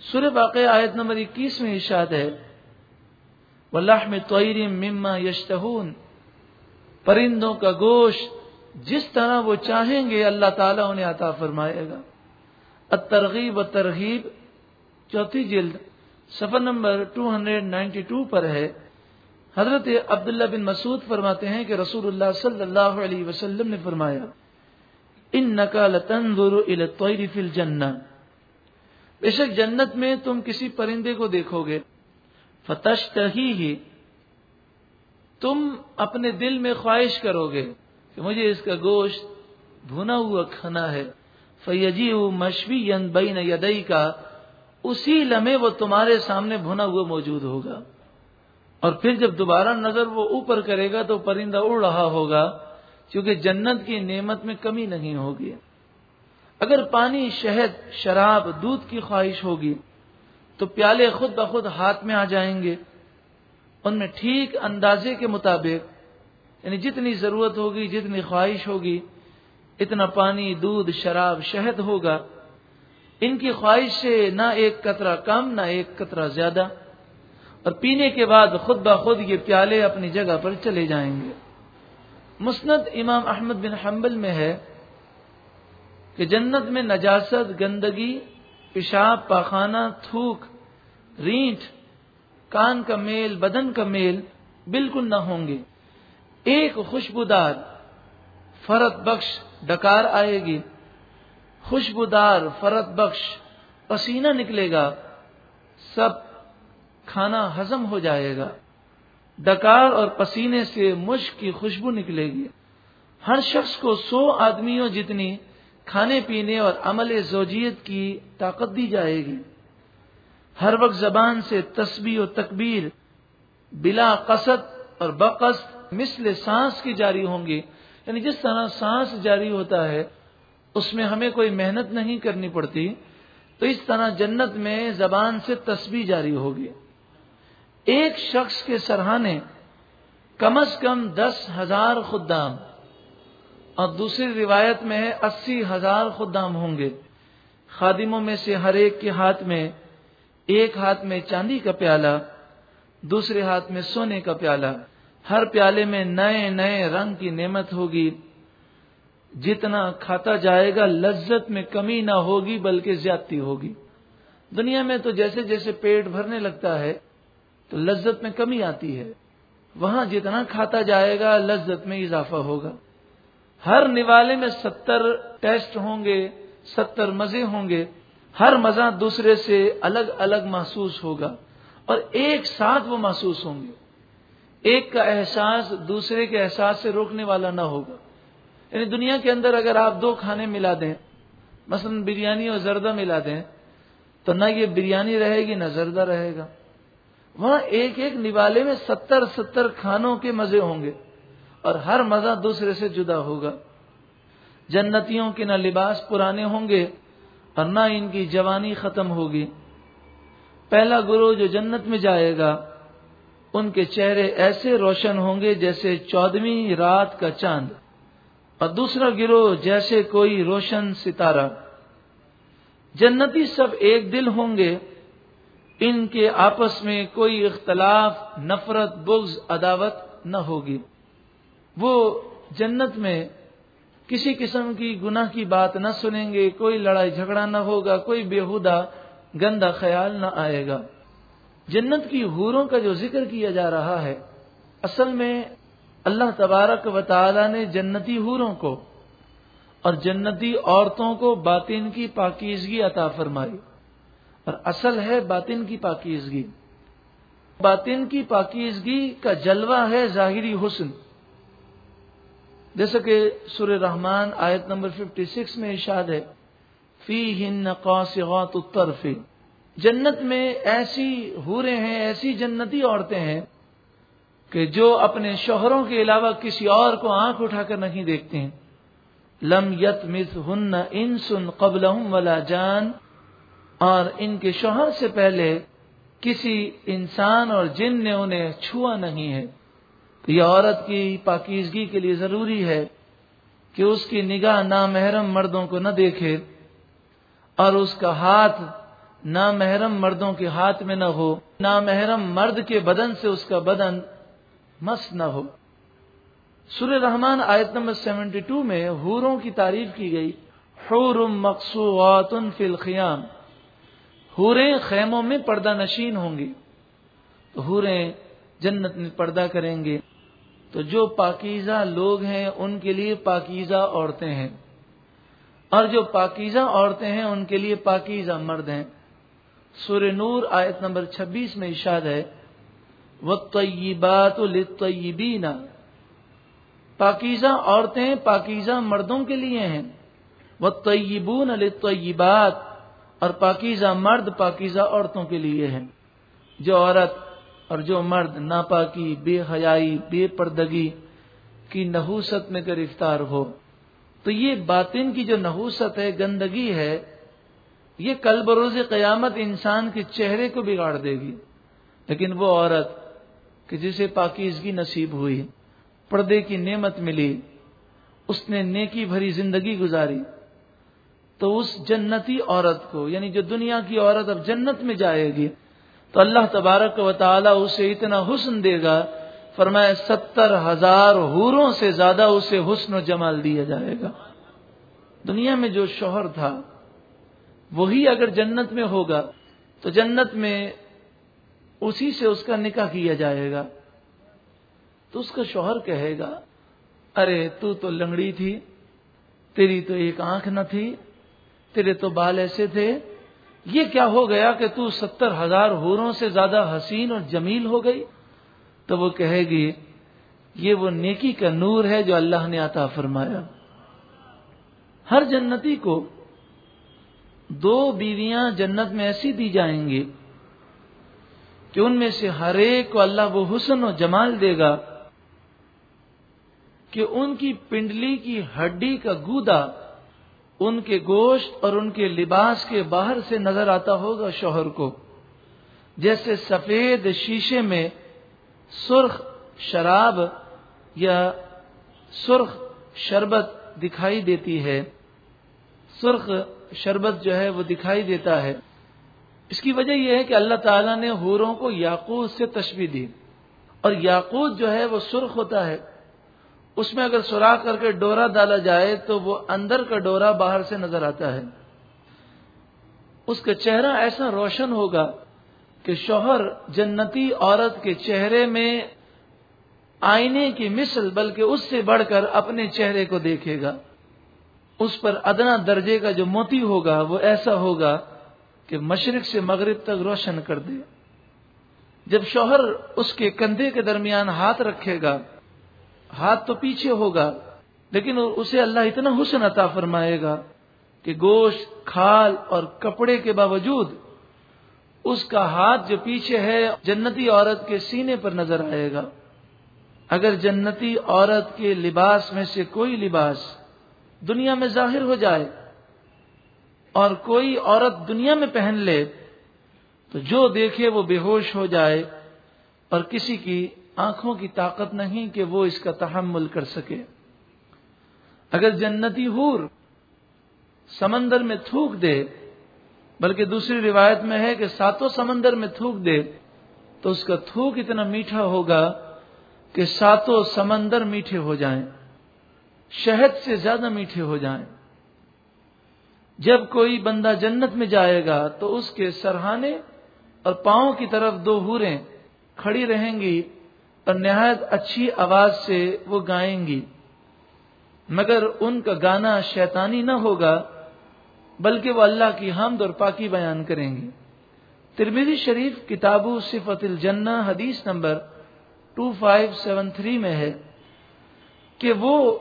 سر باقع آیت نمبر اکیس میں ارشاد ہے واللہ میں توئر مما یشتہون پرندوں کا گوشت جس طرح وہ چاہیں گے، اللہ تعالیٰ انہیں عطا فرمائے گا۔ ترغیب و ترغیب چوتھی جلد سفر نمبر 292 پر ہے۔ حضرت عبداللہ بن مسعود فرماتے ہیں کہ رسول اللہ صلی اللہ علیہ وسلم نے فرمایا ان نقال تنظر فل بے شک جنت میں تم کسی پرندے کو دیکھو گے۔ فتش ہی تم اپنے دل میں خواہش کرو گے۔ کہ مجھے اس کا گوشت بھنا ہوا کھانا ہے۔ فیجی مشوی بین یدئی کا اسی لمحے وہ تمہارے سامنے بھنا ہوا موجود ہوگا۔ اور پھر جب دوبارہ نظر وہ اوپر کرے گا تو پرندہ اڑ رہا ہوگا کیونکہ جنت کی نعمت میں کمی نہیں ہوگی۔ اگر پانی، شہد، شراب، دودھ کی خواہش ہوگی، تو پیالے خود بخود ہاتھ میں آ جائیں گے۔ ان میں ٹھیک اندازے کے مطابق یعنی جتنی ضرورت ہوگی، جتنی خواہش ہوگی، اتنا پانی، دودھ، شراب، شہد ہوگا۔ ان کی خواہش سے نہ ایک قطرہ کم، نہ ایک قطرہ زیادہ۔ اور پینے کے بعد خود بخود یہ پیالے اپنی جگہ پر چلے جائیں گے۔ مسند امام احمد بن حنبل میں ہے کہ جنت میں نجاست، گندگی، پیشاب، پاخانہ، تھوک، رینٹ، کان کا میل، بدن کا میل بالکل نہ ہوں گے۔ ایک خوشبودار فرت بخش ڈکار آئے گی۔ خوشبودار فرت بخش پسینہ نکلے گا۔ سب کھانا ہزم ہو جائے گا۔ ڈکار اور پسینے سے مشک کی خوشبو نکلے گی۔ ہر شخص کو سو آدمیوں جتنی کھانے پینے اور عمل زوجیت کی طاقت دی جائے گی۔ ہر وقت زبان سے تسبیح و تکبیر بلا قصد اور بقصد مثل سانس کی جاری ہوں گی۔ یعنی جس طرح سانس جاری ہوتا ہے، اس میں ہمیں کوئی محنت نہیں کرنی پڑتی۔ تو اس طرح جنت میں زبان سے تسبیح جاری ہوگی۔ ایک شخص کے سرحانے کم از کم دس ہزار خدام، اور دوسری روایت میں ہے اسی ہزار خدام ہوں گے۔ خادموں میں سے ہر ایک کے ہاتھ میں ایک ہاتھ میں چاندی کا پیالہ، دوسرے ہاتھ میں سونے کا پیالہ۔ ہر پیالے میں نئے نئے رنگ کی نعمت ہوگی۔ جتنا کھاتا جائے گا، لذت میں کمی نہ ہوگی، بلکہ زیادتی ہوگی۔ دنیا میں تو جیسے جیسے پیٹ بھرنے لگتا ہے، تو لذت میں کمی آتی ہے۔ وہاں جتنا کھاتا جائے گا، لذت میں اضافہ ہوگا۔ ہر نوالے میں ستر ٹیسٹ ہوں گے، ستر مزے ہوں گے۔ ہر مزہ دوسرے سے الگ الگ محسوس ہوگا اور ایک ساتھ وہ محسوس ہوں گے۔ ایک کا احساس دوسرے کے احساس سے روکنے والا نہ ہوگا۔ یعنی دنیا کے اندر اگر آپ دو کھانے ملا دیں، مثلا بریانی اور زردہ ملا دیں، تو نہ یہ بریانی رہے گی نہ زردہ رہے گا۔ وہاں ایک ایک نوالے میں ستر ستر کھانوں کے مزے ہوں گے اور ہر مزہ دوسرے سے جدا ہوگا۔ جنتیوں کے نہ لباس پرانے ہوں گے اور نہ ان کی جوانی ختم ہوگی۔ پہلا گروہ جو جنت میں جائے گا ان کے چہرے ایسے روشن ہوں گے جیسے چودہویں رات کا چاند اور دوسرا گروہ جیسے کوئی روشن ستارہ۔ جنتی سب ایک دل ہوں گے۔ ان کے آپس میں کوئی اختلاف، نفرت، بغض، عداوت نہ ہوگی۔ وہ جنت میں کسی قسم کی گناہ کی بات نہ سنیں گے، کوئی لڑائی جھگڑا نہ ہوگا، کوئی بےحدہ گندا خیال نہ آئے گا۔ جنت کی حوروں کا جو ذکر کیا جا رہا ہے، اصل میں اللہ تبارک و تعالی نے جنتی حوروں کو اور جنتی عورتوں کو باطن کی پاکیزگی عطا فرمائی۔ اور اصل ہے باطن کی پاکیزگی۔ باطن کی پاکیزگی کا جلوہ ہے ظاہری حسن۔ جیسا کہ سر رحمان آیت نمبر 56 میں ارشاد ہے فی ہن قاصغات الطرف۔ جنت میں ایسی حوریں ہیں، ایسی جنتی عورتیں ہیں کہ جو اپنے شوہروں کے علاوہ کسی اور کو آنکھ اٹھا کر نہیں دیکھتے ہیں۔ لم یت مس ہن ان سن قبل ولا جان۔ اور ان کے شوہر سے پہلے کسی انسان اور جن نے انہیں چھوا نہیں ہے۔ تو یہ عورت کی پاکیزگی کے لیے ضروری ہے کہ اس کی نگاہ نامحرم مردوں کو نہ دیکھے اور اس کا ہاتھ نامحرم مردوں کے ہاتھ میں نہ ہو، نامحرم مرد کے بدن سے اس کا بدن مس نہ ہو۔ سر رحمان آیت نمبر سیونٹی ٹو میں حوروں کی تعریف کی گئی، حور مقصوات فی الخیام۔ حوریں خیموں میں پردہ نشین ہوں گی۔ تو حوریں جنت میں پردہ کریں گے۔ تو جو پاکیزہ لوگ ہیں، ان کے لیے پاکیزہ عورتیں ہیں۔ اور جو پاکیزہ عورتیں ہیں، ان کے لیے پاکیزہ مرد ہیں۔ سور نور آیت نمبر چھبیس میں اشاد ہے وہ طیبات پاکیزہ عورتیں پاکیزہ مردوں کے لیے ہیں۔ وہ طیبون الطیبات اور پاکیزہ مرد پاکیزہ عورتوں کے لیے ہیں۔ جو عورت اور جو مرد ناپاکی، بے حیائی، بے پردگی کی نحوست میں گرفتار ہو۔ تو یہ باطن کی جو نحوست ہے، گندگی ہے یہ کل بروز قیامت انسان کے چہرے کو بگاڑ دے گی۔ لیکن وہ عورت کہ جسے پاکیزگی نصیب ہوئی، پردے کی نعمت ملی، اس نے نیکی بھری زندگی گزاری، تو اس جنتی عورت کو یعنی جو دنیا کی عورت اب جنت میں جائے گی، تو اللہ تبارک و تعالی اسے اتنا حسن دے گا فرمائے ستر ہزار حوروں سے زیادہ اسے حسن و جمال دیا جائے گا۔ دنیا میں جو شوہر تھا وہی اگر جنت میں ہوگا تو جنت میں اسی سے اس کا نکاح کیا جائے گا۔ تو اس کا شوہر کہے گا، ارے تو تو لنگڑی تھی، تیری تو ایک آنکھ نہ تھی، تیرے تو بال ایسے تھے۔ یہ کیا ہو گیا کہ تو ستر ہزار ہوروں سے زیادہ حسین اور جمیل ہو گئی؟ تو وہ کہے گی، یہ وہ نیکی کا نور ہے جو اللہ نے عطا فرمایا۔ ہر جنتی کو دو بیویاں جنت میں ایسی دی جائیں گی کہ ان میں سے ہر ایک کو اللہ وہ حسن و جمال دے گا کہ ان کی پنڈلی کی ہڈی کا گودا ان کے گوشت اور ان کے لباس کے باہر سے نظر آتا ہوگا شوہر کو، جیسے سفید شیشے میں سرخ شراب یا سرخ شربت دکھائی دیتی ہے۔ سرخ شربت جو ہے وہ دکھائی دیتا ہے۔ اس کی وجہ یہ ہے کہ اللہ تعالیٰ نے حوروں کو یاقوت سے تشبیح دی۔ اور یاقوت جو ہے وہ سرخ ہوتا ہے۔ اس میں اگر سوراخ کر کے ڈورا ڈالا جائے تو وہ اندر کا ڈورا باہر سے نظر آتا ہے۔ اس کا چہرہ ایسا روشن ہوگا کہ شوہر جنتی عورت کے چہرے میں آئینے کی مثل، بلکہ اس سے بڑھ کر اپنے چہرے کو دیکھے گا۔ اس پر ادنا درجے کا جو موتی ہوگا وہ ایسا ہوگا کہ مشرق سے مغرب تک روشن کر دے۔ جب شوہر اس کے کندھے کے درمیان ہاتھ رکھے گا، ہاتھ تو پیچھے ہوگا، لیکن اسے اللہ اتنا حسن عطا فرمائے گا کہ گوشت، کھال اور کپڑے کے باوجود اس کا ہاتھ جو پیچھے ہے جنتی عورت کے سینے پر نظر آئے گا۔ اگر جنتی عورت کے لباس میں سے کوئی لباس دنیا میں ظاہر ہو جائے اور کوئی عورت دنیا میں پہن لے تو جو دیکھے وہ بے ہوش ہو جائے اور کسی کی آنکھوں کی طاقت نہیں کہ وہ اس کا تحمل کر سکے۔ اگر جنتی حور سمندر میں تھوک دے، بلکہ دوسری روایت میں ہے کہ ساتوں سمندر میں تھوک دے، تو اس کا تھوک اتنا میٹھا ہوگا کہ ساتوں سمندر میٹھے ہو جائیں۔ شہد سے زیادہ میٹھے ہو جائیں۔ جب کوئی بندہ جنت میں جائے گا تو اس کے سرہانے اور پاؤں کی طرف دو ہوریں کھڑی رہیں گی اور نہایت اچھی آواز سے وہ گائیں گی۔ مگر ان کا گانا شیطانی نہ ہوگا، بلکہ وہ اللہ کی حمد اور پاکی بیان کریں گے۔ ترمیری شریف کتابو صفت الجنہ حدیث نمبر 2573 میں ہے کہ وہ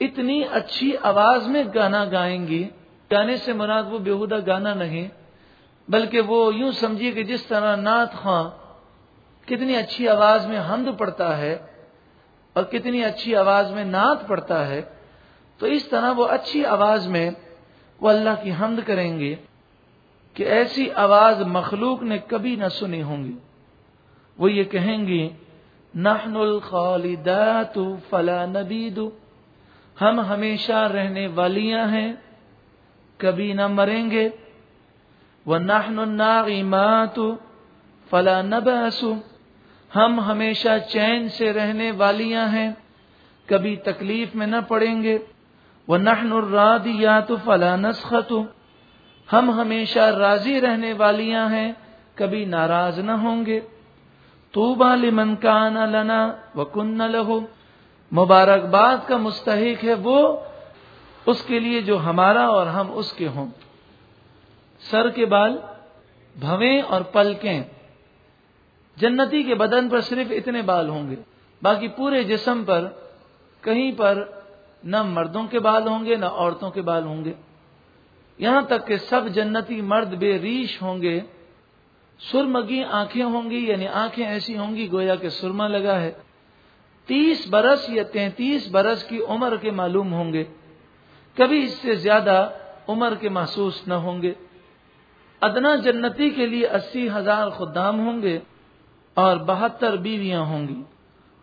اتنی اچھی آواز میں گانا گائیں گی، گانے سے مراد وہ بےحدہ گانا نہیں، بلکہ وہ یوں سمجھیے کہ جس طرح نعت خاں کتنی اچھی آواز میں حمد پڑتا ہے اور کتنی اچھی آواز میں نعت پڑتا ہے، تو اس طرح وہ اچھی آواز میں وہ اللہ کی حمد کریں گے کہ ایسی آواز مخلوق نے کبھی نہ سنی ہوں گی۔ وہ یہ کہیں گی، نحن الخالدات فلا نبید ہم ہمیشہ رہنے والیاں ہیں، کبھی نہ مریں گے۔ وہ نحن الناغمات فلا نبعث۔ ہم ہمیشہ چین سے رہنے والیاں ہیں، کبھی تکلیف میں نہ پڑیں گے۔ وہ نحن یا تو فلا نسخت ہم ہمیشہ راضی رہنے والیاں ہیں، کبھی ناراض نہ ہوں گے۔ تو بال منکان لنا و کن لہو مبارکباد کا مستحق ہے وہ اس کے لیے جو ہمارا اور ہم اس کے ہوں۔ سر کے بال بھویں اور پلکیں۔ جنتی کے بدن پر صرف اتنے بال ہوں گے۔ باقی پورے جسم پر کہیں پر نہ مردوں کے بال ہوں گے، نہ عورتوں کے بال ہوں گے۔ یہاں تک کہ سب جنتی مرد بے ریش ہوں گے۔ سرمگی آنکھیں ہوں گی یعنی آنکھیں ایسی ہوں گی گویا کہ سرما لگا ہے۔ تیس برس یا تینتیس برس کی عمر کے معلوم ہوں گے۔ کبھی اس سے زیادہ عمر کے محسوس نہ ہوں گے۔ ادنا جنتی کے لیے اسی ہزار خدام ہوں گے اور بہتر بیویاں ہوں گی۔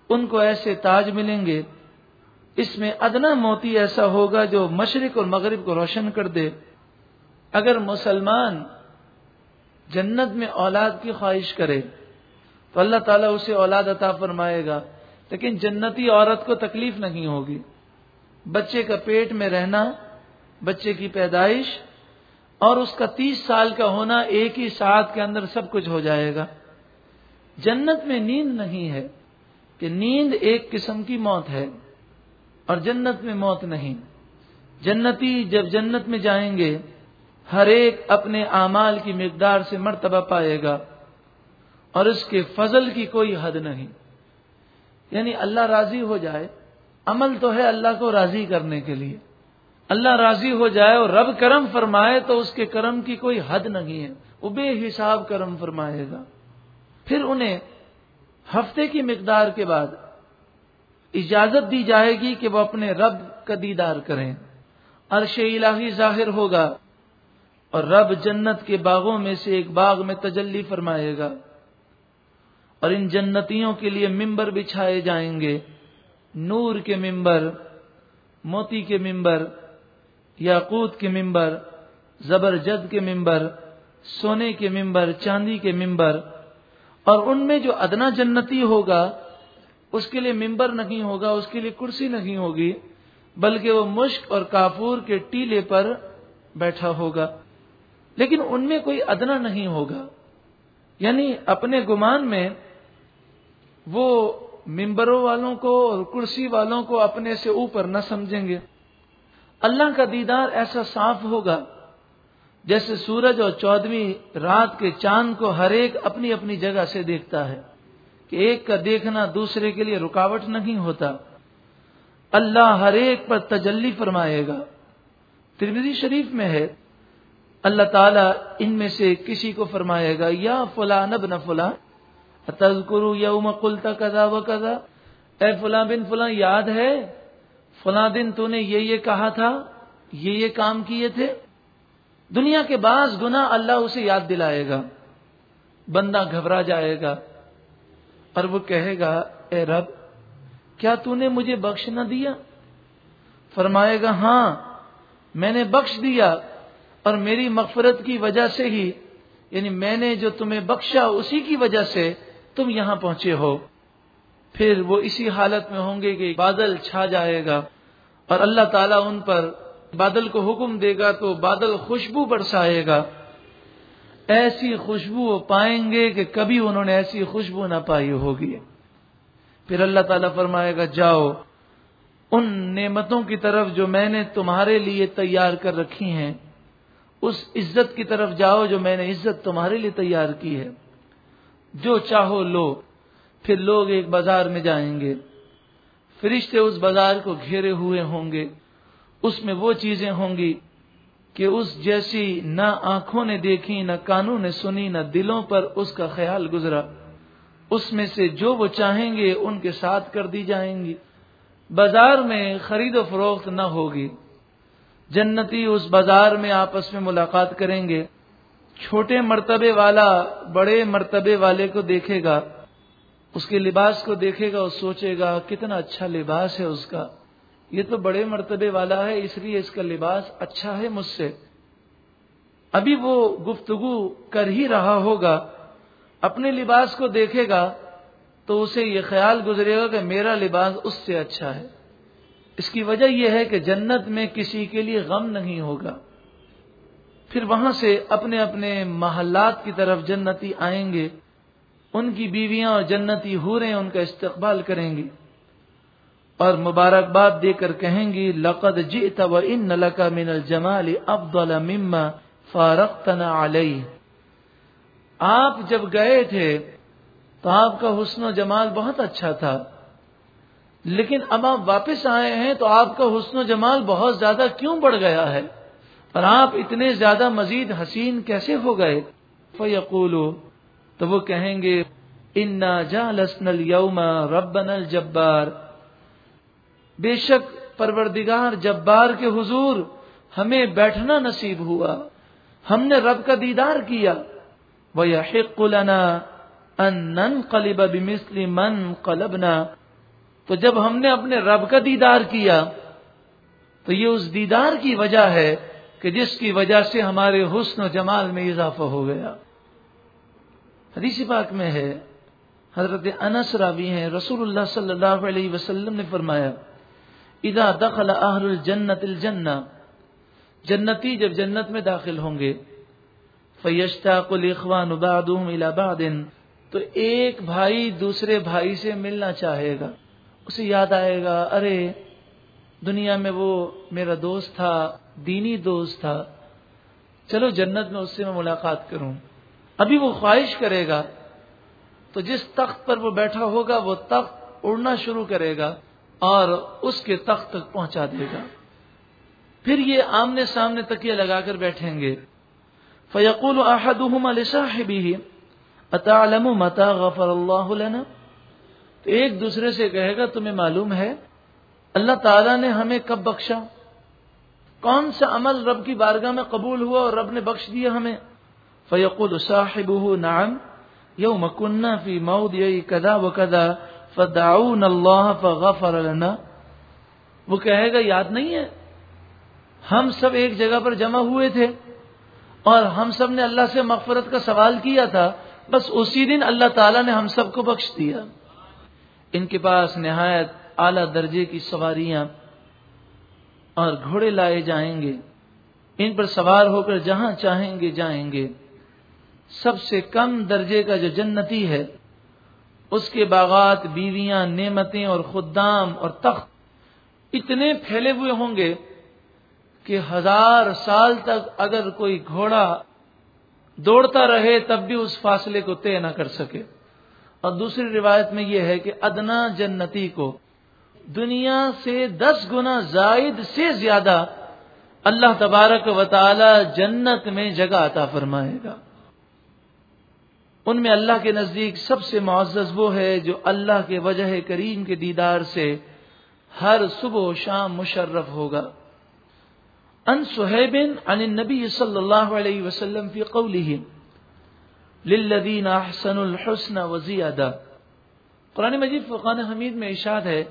ان کو ایسے تاج ملیں گے۔ اس میں ادنا موتی ایسا ہوگا جو مشرق اور مغرب کو روشن کر دے۔ اگر مسلمان جنت میں اولاد کی خواہش کرے تو اللہ تعالیٰ اسے اولاد عطا فرمائے گا۔ لیکن جنتی عورت کو تکلیف نہیں ہوگی۔ بچے کا پیٹ میں رہنا، بچے کی پیدائش اور اس کا تیس سال کا ہونا ایک ہی ساتھ کے اندر سب کچھ ہو جائے گا۔ جنت میں نیند نہیں ہے کہ نیند ایک قسم کی موت ہے اور جنت میں موت نہیں۔ جنتی جب جنت میں جائیں گے، ہر ایک اپنے اعمال کی مقدار سے مرتبہ پائے گا اور اس کے فضل کی کوئی حد نہیں۔ یعنی اللہ راضی ہو جائے، عمل تو ہے اللہ کو راضی کرنے کے لیے۔ اللہ راضی ہو جائے اور رب کرم فرمائے تو اس کے کرم کی کوئی حد نہیں ہے۔ وہ بے حساب کرم فرمائے گا۔ پھر انہیں ہفتے کی مقدار کے بعد اجازت دی جائے گی کہ وہ اپنے رب کا دیدار کریں۔ عرش الہی ظاہر ہوگا اور رب جنت کے باغوں میں سے ایک باغ میں تجلی فرمائے گا۔ اور ان جنتیوں کے لیے ممبر بچھائے جائیں گے۔ نور کے ممبر، موتی کے ممبر، یاقوت کے ممبر، زبرجد کے ممبر، سونے کے ممبر، چاندی کے ممبر۔ اور ان میں جو ادنا جنتی ہوگا، اس کے لیے ممبر نہیں ہوگا، اس کے لیے کرسی نہیں ہوگی، بلکہ وہ مشک اور کافور کے ٹیلے پر بیٹھا ہوگا۔ لیکن ان میں کوئی ادنا نہیں ہوگا۔ یعنی اپنے گمان میں وہ ممبروں والوں کو اور کرسی والوں کو اپنے سے اوپر نہ سمجھیں گے۔ اللہ کا دیدار ایسا صاف ہوگا جیسے سورج اور چودویں رات کے چاند کو ہر ایک اپنی اپنی جگہ سے دیکھتا ہے کہ ایک کا دیکھنا دوسرے کے لیے رکاوٹ نہیں ہوتا۔ اللہ ہر ایک پر تجلی فرمائے گا۔ ترمیدی شریف میں ہے۔ اللہ تعالیٰ ان میں سے کسی کو فرمائے گا، یا فلاں نب نہ فلاں۔ تذکرو یوم قلتا کذا و کذا۔ اے فلاں بن فلاں یاد ہے؟ فلاں دن تو نے یہ یہ کہا تھا، یہ یہ کام کیے تھے۔ دنیا کے بعض گنا اللہ اسے یاد دلائے گا۔ بندہ گھبرا جائے گا اور وہ کہے گا، اے رب، کیا تو نے مجھے بخش نہ دیا؟ فرمائے گا ہاں میں نے بخش دیا۔ اور میری مغفرت کی وجہ سے ہی یعنی میں نے جو تمہیں بخشا اسی کی وجہ سے تم یہاں پہنچے ہو۔ پھر وہ اسی حالت میں ہوں گے کہ بادل چھا جائے گا اور اللہ تعالیٰ ان پر بادل کو حکم دے گا تو بادل خوشبو برسائے گا۔ ایسی خوشبو وہ پائیں گے کہ کبھی انہوں نے ایسی خوشبو نہ پائی ہوگی۔ پھر اللہ تعالیٰ فرمائے گا، جاؤ، ان نعمتوں کی طرف جو میں نے تمہارے لیے تیار کر رکھی ہیں، اس عزت کی طرف جاؤ جو میں نے عزت تمہارے لیے تیار کی ہے۔ جو چاہو لو، پھر لوگ ایک بازار میں جائیں گے۔ فرشتے اس بازار کو گھیرے ہوئے ہوں گے۔ اس میں وہ چیزیں ہوں گی کہ اس جیسی نہ آنکھوں نے دیکھی، نہ کانوں نے سنی، نہ دلوں پر اس کا خیال گزرا۔ اس میں سے جو وہ چاہیں گے، ان کے ساتھ کر دی جائیں گی۔ بازار میں خرید و فروخت نہ ہوگی۔ جنتی اس بازار میں آپس میں ملاقات کریں گے۔ چھوٹے مرتبے والا، بڑے مرتبے والے کو دیکھے گا، اس کے لباس کو دیکھے گا، اور سوچے گا، کتنا اچھا لباس ہے اس کا۔ یہ تو بڑے مرتبے والا ہے، اس لیے اس کا لباس اچھا ہے مجھ سے۔ ابھی وہ گفتگو کر ہی رہا ہوگا، اپنے لباس کو دیکھے گا، تو اسے یہ خیال گزرے گا کہ میرا لباس اس سے اچھا ہے۔ اس کی وجہ یہ ہے کہ جنت میں کسی کے لیے غم نہیں ہوگا۔ پھر وہاں سے اپنے اپنے محلات کی طرف جنتی آئیں گے، ان کی بیویاں اور جنتی ہو رہے ان کا استقبال کریں گی۔ اور مبارکباد دے کر کہیں گی، لقد جئت و ان لك من الجمال افضل مما فارقتنا علیہ۔ آپ جب گئے تھے تو آپ کا حسن و جمال بہت اچھا تھا، لیکن اب آپ واپس آئے ہیں تو آپ کا حسن و جمال بہت زیادہ کیوں بڑھ گیا ہے؟ اور آپ اتنے زیادہ مزید حسین کیسے ہو گئے؟ فیقولو، تو وہ کہیں گے، انا جالسن اليوم ربنا الجبار بے شک پروردگار جبار کے حضور ہمیں بیٹھنا نصیب ہوا۔ ہم نے رب کا دیدار کیا۔ وہ لنا ان قلب بمثل من قلبنا۔ تو جب ہم نے اپنے رب کا دیدار کیا، تو یہ اس دیدار کی وجہ ہے کہ جس کی وجہ سے ہمارے حسن و جمال میں اضافہ ہو گیا۔ حدیث پاک میں ہے، حضرت انس راوی ہیں، رسول اللہ صلی اللہ علیہ وسلم نے فرمایا، اذا دخل اہل الجنت الجنہ، جنتی جب جنت میں داخل ہوں گے، فیشتاق الاخوان بعضهم الى بعض، تو ایک بھائی دوسرے بھائی سے ملنا چاہے گا۔ اسے یاد آئے گا، ارے دنیا میں وہ میرا دوست تھا، دینی دوست تھا۔ چلو جنت میں اس سے میں ملاقات کروں۔ ابھی وہ خواہش کرے گا۔ تو جس تخت پر وہ بیٹھا ہوگا، وہ تخت اڑنا شروع کرے گا اور اس کے تخت تک پہنچا دے گا۔ پھر یہ آمنے سامنے تکیہ لگا کر بیٹھیں گے۔ فیقول احدهما لصاحبه، اتعلم متى غفر الله لنا؟ تو ایک دوسرے سے کہے گا، تمہیں معلوم ہے اللہ تعالیٰ نے ہمیں کب بخشا؟ کون سا عمل رب کی بارگاہ میں قبول ہوا اور رب نے بخش دیا ہمیں؟ فیق الصاحب نام یو مکن فی مود یئی کدا و کدا فداؤن اللہ فغفر لنا۔ وہ کہے گا، یاد نہیں ہے؟ ہم سب ایک جگہ پر جمع ہوئے تھے اور ہم سب نے اللہ سے مغفرت کا سوال کیا تھا، بس اسی دن اللہ تعالیٰ نے ہم سب کو بخش دیا۔ ان کے پاس نہایت اعلی درجے کی سواریاں اور گھوڑے لائے جائیں گے۔ ان پر سوار ہو کر جہاں چاہیں گے جائیں گے۔ سب سے کم درجے کا جو جنتی ہے، اس کے باغات، بیویاں، نعمتیں اور خدام اور تخت اتنے پھیلے ہوئے ہوں گے کہ ہزار سال تک اگر کوئی گھوڑا دوڑتا رہے تب بھی اس فاصلے کو طے نہ کر سکے۔ اور دوسری روایت میں یہ ہے کہ ادنا جنتی کو دنیا سے دس گنا زائد سے زیادہ اللہ تبارک و تعالی جنت میں جگہ عطا فرمائے گا۔ ان میں اللہ کے نزدیک سب سے معزز وہ ہے جو اللہ کے وجہ کریم کے دیدار سے ہر صبح و شام مشرف ہوگا۔ ان سہیب عن النبی صلی اللہ علیہ وسلم فی قوله، للذین احسن الحسن وزیادہ۔ قرآن مجید فقان حمید میں اشاد ہے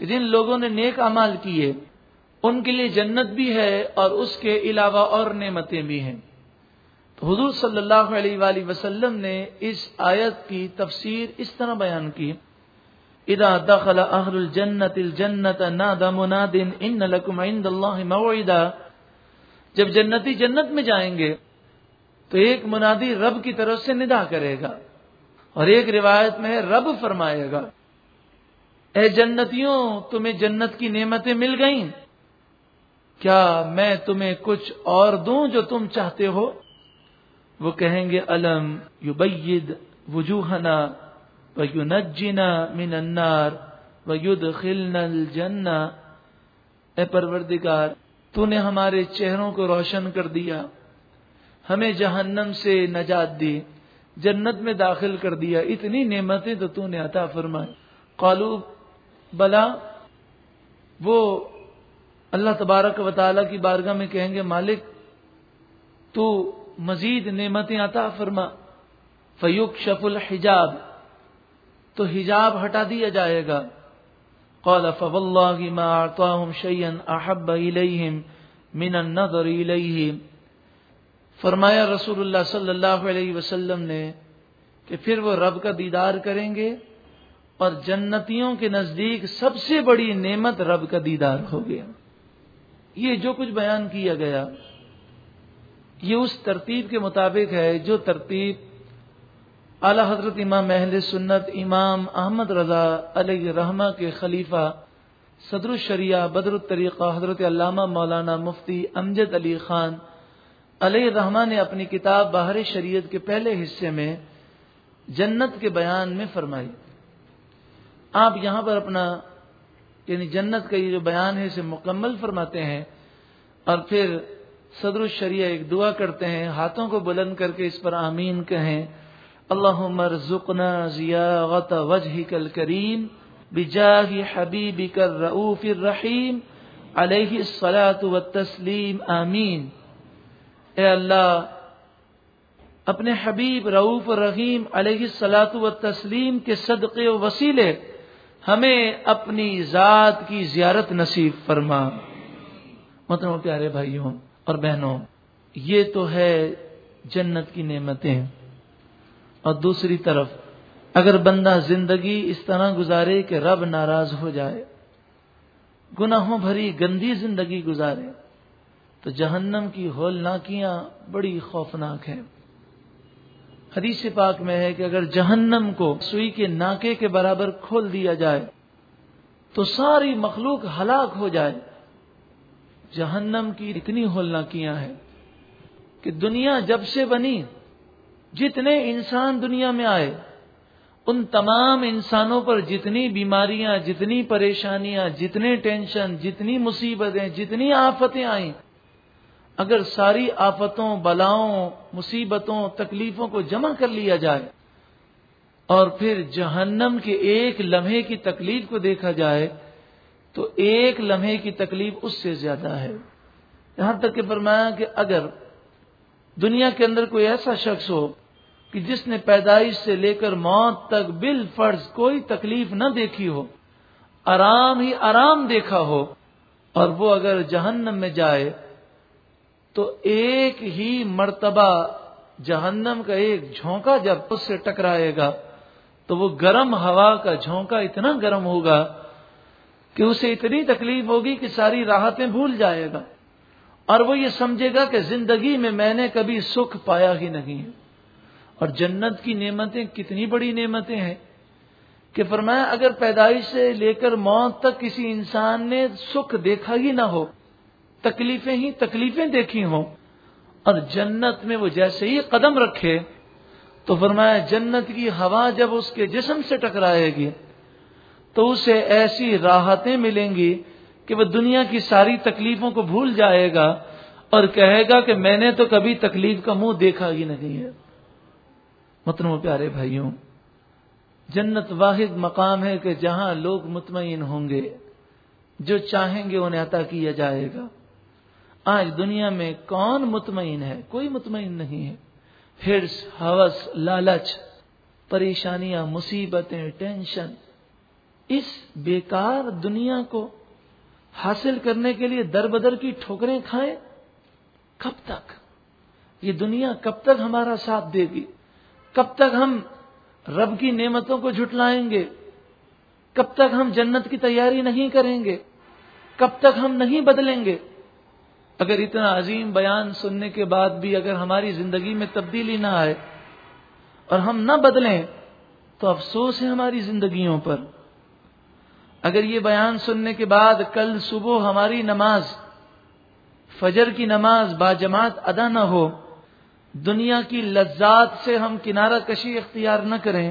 کہ جن لوگوں نے نیک اعمال کیے، ان کے لیے جنت بھی ہے اور اس کے علاوہ اور نعمتیں بھی ہیں۔ تو حضور صلی اللہ علیہ وآلہ وسلم نے اس آیت کی تفسیر اس طرح بیان کی، اذا دخل اہل الجنت الجنت نادى مناد ان لكم عند الله موعدا جب جنتی جنت میں جائیں گے، تو ایک منادی رب کی طرف سے ندا کرے گا اور ایک روایت میں رب فرمائے گا۔ اے جنتیوں، تمہیں جنت کی نعمتیں مل گئیں۔ کیا میں تمہیں کچھ اور دوں جو تم چاہتے ہو؟ وہ کہیں گے علم یبید وجوہنا من النار ويدخلنا الجنہ۔ اے پروردگار تو نے ہمارے چہروں کو روشن کر دیا، ہمیں جہنم سے نجات دی، جنت میں داخل کر دیا۔ اتنی نعمتیں تو تو نے عطا فرمائی قالو بلا، وہ اللہ تبارک و تعالی کی بارگاہ میں کہیں گے، مالک، تو مزید نعمتیں عطا فرما۔ فیوق شف الحجاب، تو حجاب ہٹا دیا جائے گا۔ قال فوالله ما اعطاهم شيئا احب اليهم من النظر اليه فرمایا رسول اللہ صلی اللہ علیہ وسلم نے کہ پھر وہ رب کا دیدار کریں گے۔ اور جنتیوں کے نزدیک سب سے بڑی نعمت رب کا دیدار ہو گیا۔ یہ جو کچھ بیان کیا گیا، یہ اس ترتیب کے مطابق ہے جو ترتیب اعلی حضرت امام اہل سنت امام احمد رضا علیہ رحمہ کے خلیفہ صدر الشریعہ بدر الطریقہ حضرت علامہ مولانا مفتی امجد علی خان علیہ رحمٰ نے اپنی کتاب باہر شریعت کے پہلے حصے میں جنت کے بیان میں فرمائی۔ آپ یہاں پر اپنا یعنی جنت کا یہ جو بیان ہے اسے مکمل فرماتے ہیں اور پھر صدر الشریعہ ایک دعا کرتے ہیں، ہاتھوں کو بلند کر کے اس پر آمین کہیں۔ اللهم ارزقنا زياغة وجهك الكريم بجاه حبيبك الرؤوف الرحيم عليه الصلاة والتسليم آمین۔ اے اللہ، اپنے حبیب، رعوف الرحیم علیہ السلاۃ و تسلیم کے صدقے و وسیلے ہمیں اپنی ذات کی زیارت نصیب فرما۔ مطلب پیارے بھائیوں اور بہنوں، یہ تو ہے جنت کی نعمتیں۔ اور دوسری طرف، اگر بندہ زندگی اس طرح گزارے کہ رب ناراض ہو جائے، گناہوں بھری گندی زندگی گزارے، تو جہنم کی ہول ناکیاں بڑی خوفناک ہیں۔ حدیث پاک میں ہے کہ اگر جہنم کو سوئی کے ناکے کے برابر کھول دیا جائے، تو ساری مخلوق ہلاک ہو جائے۔ جہنم کی اتنی ہولناکیاں ہیں کہ دنیا جب سے بنی، جتنے انسان دنیا میں آئے، ان تمام انسانوں پر جتنی بیماریاں، جتنی پریشانیاں، جتنے ٹینشن، جتنی مصیبتیں، جتنی آفتیں آئیں اگر ساری آفتوں، بلاؤں، مصیبتوں، تکلیفوں کو جمع کر لیا جائے اور پھر جہنم کے ایک لمحے کی تکلیف کو دیکھا جائے، تو ایک لمحے کی تکلیف اس سے زیادہ ہے۔ یہاں تک کہ فرمایا کہ اگر دنیا کے اندر کوئی ایسا شخص ہو کہ جس نے پیدائش سے لے کر موت تک بل فرض کوئی تکلیف نہ دیکھی ہو، آرام ہی آرام دیکھا ہو، اور وہ اگر جہنم میں جائے تو ایک ہی مرتبہ جہنم کا ایک جھونکا جب اس سے ٹکرائے گا، تو وہ گرم ہوا کا جھونکا اتنا گرم ہوگا کہ اسے اتنی تکلیف ہوگی کہ ساری راحتیں بھول جائے گا۔ اور وہ یہ سمجھے گا کہ زندگی میں میں نے کبھی سکھ پایا ہی نہیں اور جنت کی نعمتیں کتنی بڑی نعمتیں ہیں کہ فرمایا، اگر پیدائش سے لے کر موت تک کسی انسان نے سکھ دیکھا ہی نہ ہو تکلیفیں ہی تکلیفیں دیکھی ہوں اور جنت میں وہ جیسے ہی قدم رکھے تو فرمایا جنت کی ہوا جب اس کے جسم سے ٹکرائے گی تو اسے ایسی راحتیں ملیں گی کہ وہ دنیا کی ساری تکلیفوں کو بھول جائے گا اور کہے گا کہ میں نے تو کبھی تکلیف کا منہ دیکھا ہی نہیں ہے۔ متنوع پیارے بھائیوں، جنت واحد مقام ہے کہ جہاں لوگ مطمئن ہوں گے، جو چاہیں گے انہیں عطا کیا جائے گا۔ آج دنیا میں کون مطمئن ہے؟ کوئی مطمئن نہیں ہے۔ ہرس، ہوس، لالچ، پریشانیاں، مصیبتیں، ٹینشن۔ اس بیکار دنیا کو حاصل کرنے کے لیے در بدر کی ٹھوکریں کھائیں کب تک؟ یہ دنیا کب تک ہمارا ساتھ دے گی؟ کب تک ہم رب کی نعمتوں کو جھٹلائیں گے؟ کب تک ہم جنت کی تیاری نہیں کریں گے؟ کب تک ہم نہیں بدلیں گے؟ اگر اتنا عظیم بیان سننے کے بعد بھی اگر ہماری زندگی میں تبدیلی نہ آئے اور ہم نہ بدلیں، تو افسوس ہے ہماری زندگیوں پر۔ اگر یہ بیان سننے کے بعد کل صبح ہماری نماز، فجر کی نماز با جماعت ادا نہ ہو، دنیا کی لذات سے ہم کنارہ کشی اختیار نہ کریں،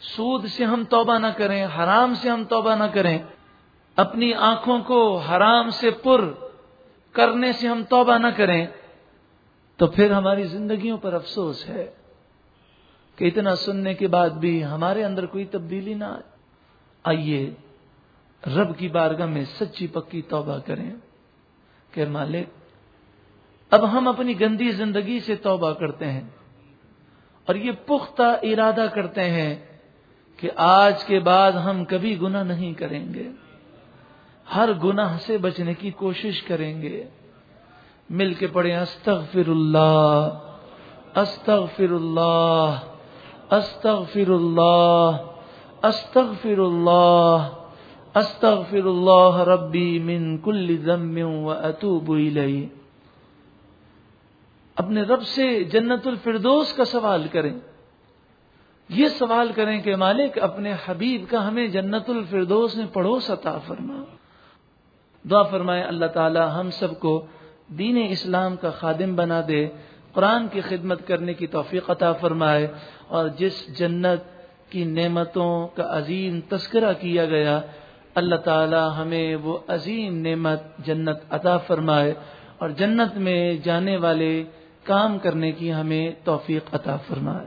سود سے ہم توبہ نہ کریں، حرام سے ہم توبہ نہ کریں، اپنی آنکھوں کو حرام سے پر کرنے سے ہم توبہ نہ کریں، تو پھر ہماری زندگیوں پر افسوس ہے کہ اتنا سننے کے بعد بھی ہمارے اندر کوئی تبدیلی نہ آئے۔ آئیے رب کی بارگاہ میں سچی پکی توبہ کریں۔ کہ مالک، اب ہم اپنی گندی زندگی سے توبہ کرتے ہیں اور یہ پختہ ارادہ کرتے ہیں کہ آج کے بعد ہم کبھی گناہ نہیں کریں گے۔ ہر گناہ سے بچنے کی کوشش کریں گے۔ مل کے پڑھیں استغفر اللہ استغفر اللہ استغفر اللہ استغفر اللہ استغفر اللہ ربی من کل ذنب و اتوب الیہ۔ اپنے رب سے جنت الفردوس کا سوال کریں۔ یہ سوال کریں کہ مالک اپنے حبیب کا ہمیں جنت الفردوس میں پڑوس عطا فرما۔ دعا فرمائے، اللہ تعالی ہم سب کو دین اسلام کا خادم بنا دے، قرآن کی خدمت کرنے کی توفیق عطا فرمائے، اور جس جنت کی نعمتوں کا عظیم تذکرہ کیا گیا، اللہ تعالی ہمیں وہ عظیم نعمت جنت عطا فرمائے، اور جنت میں جانے والے کام کرنے کی ہمیں توفیق عطا فرمائے۔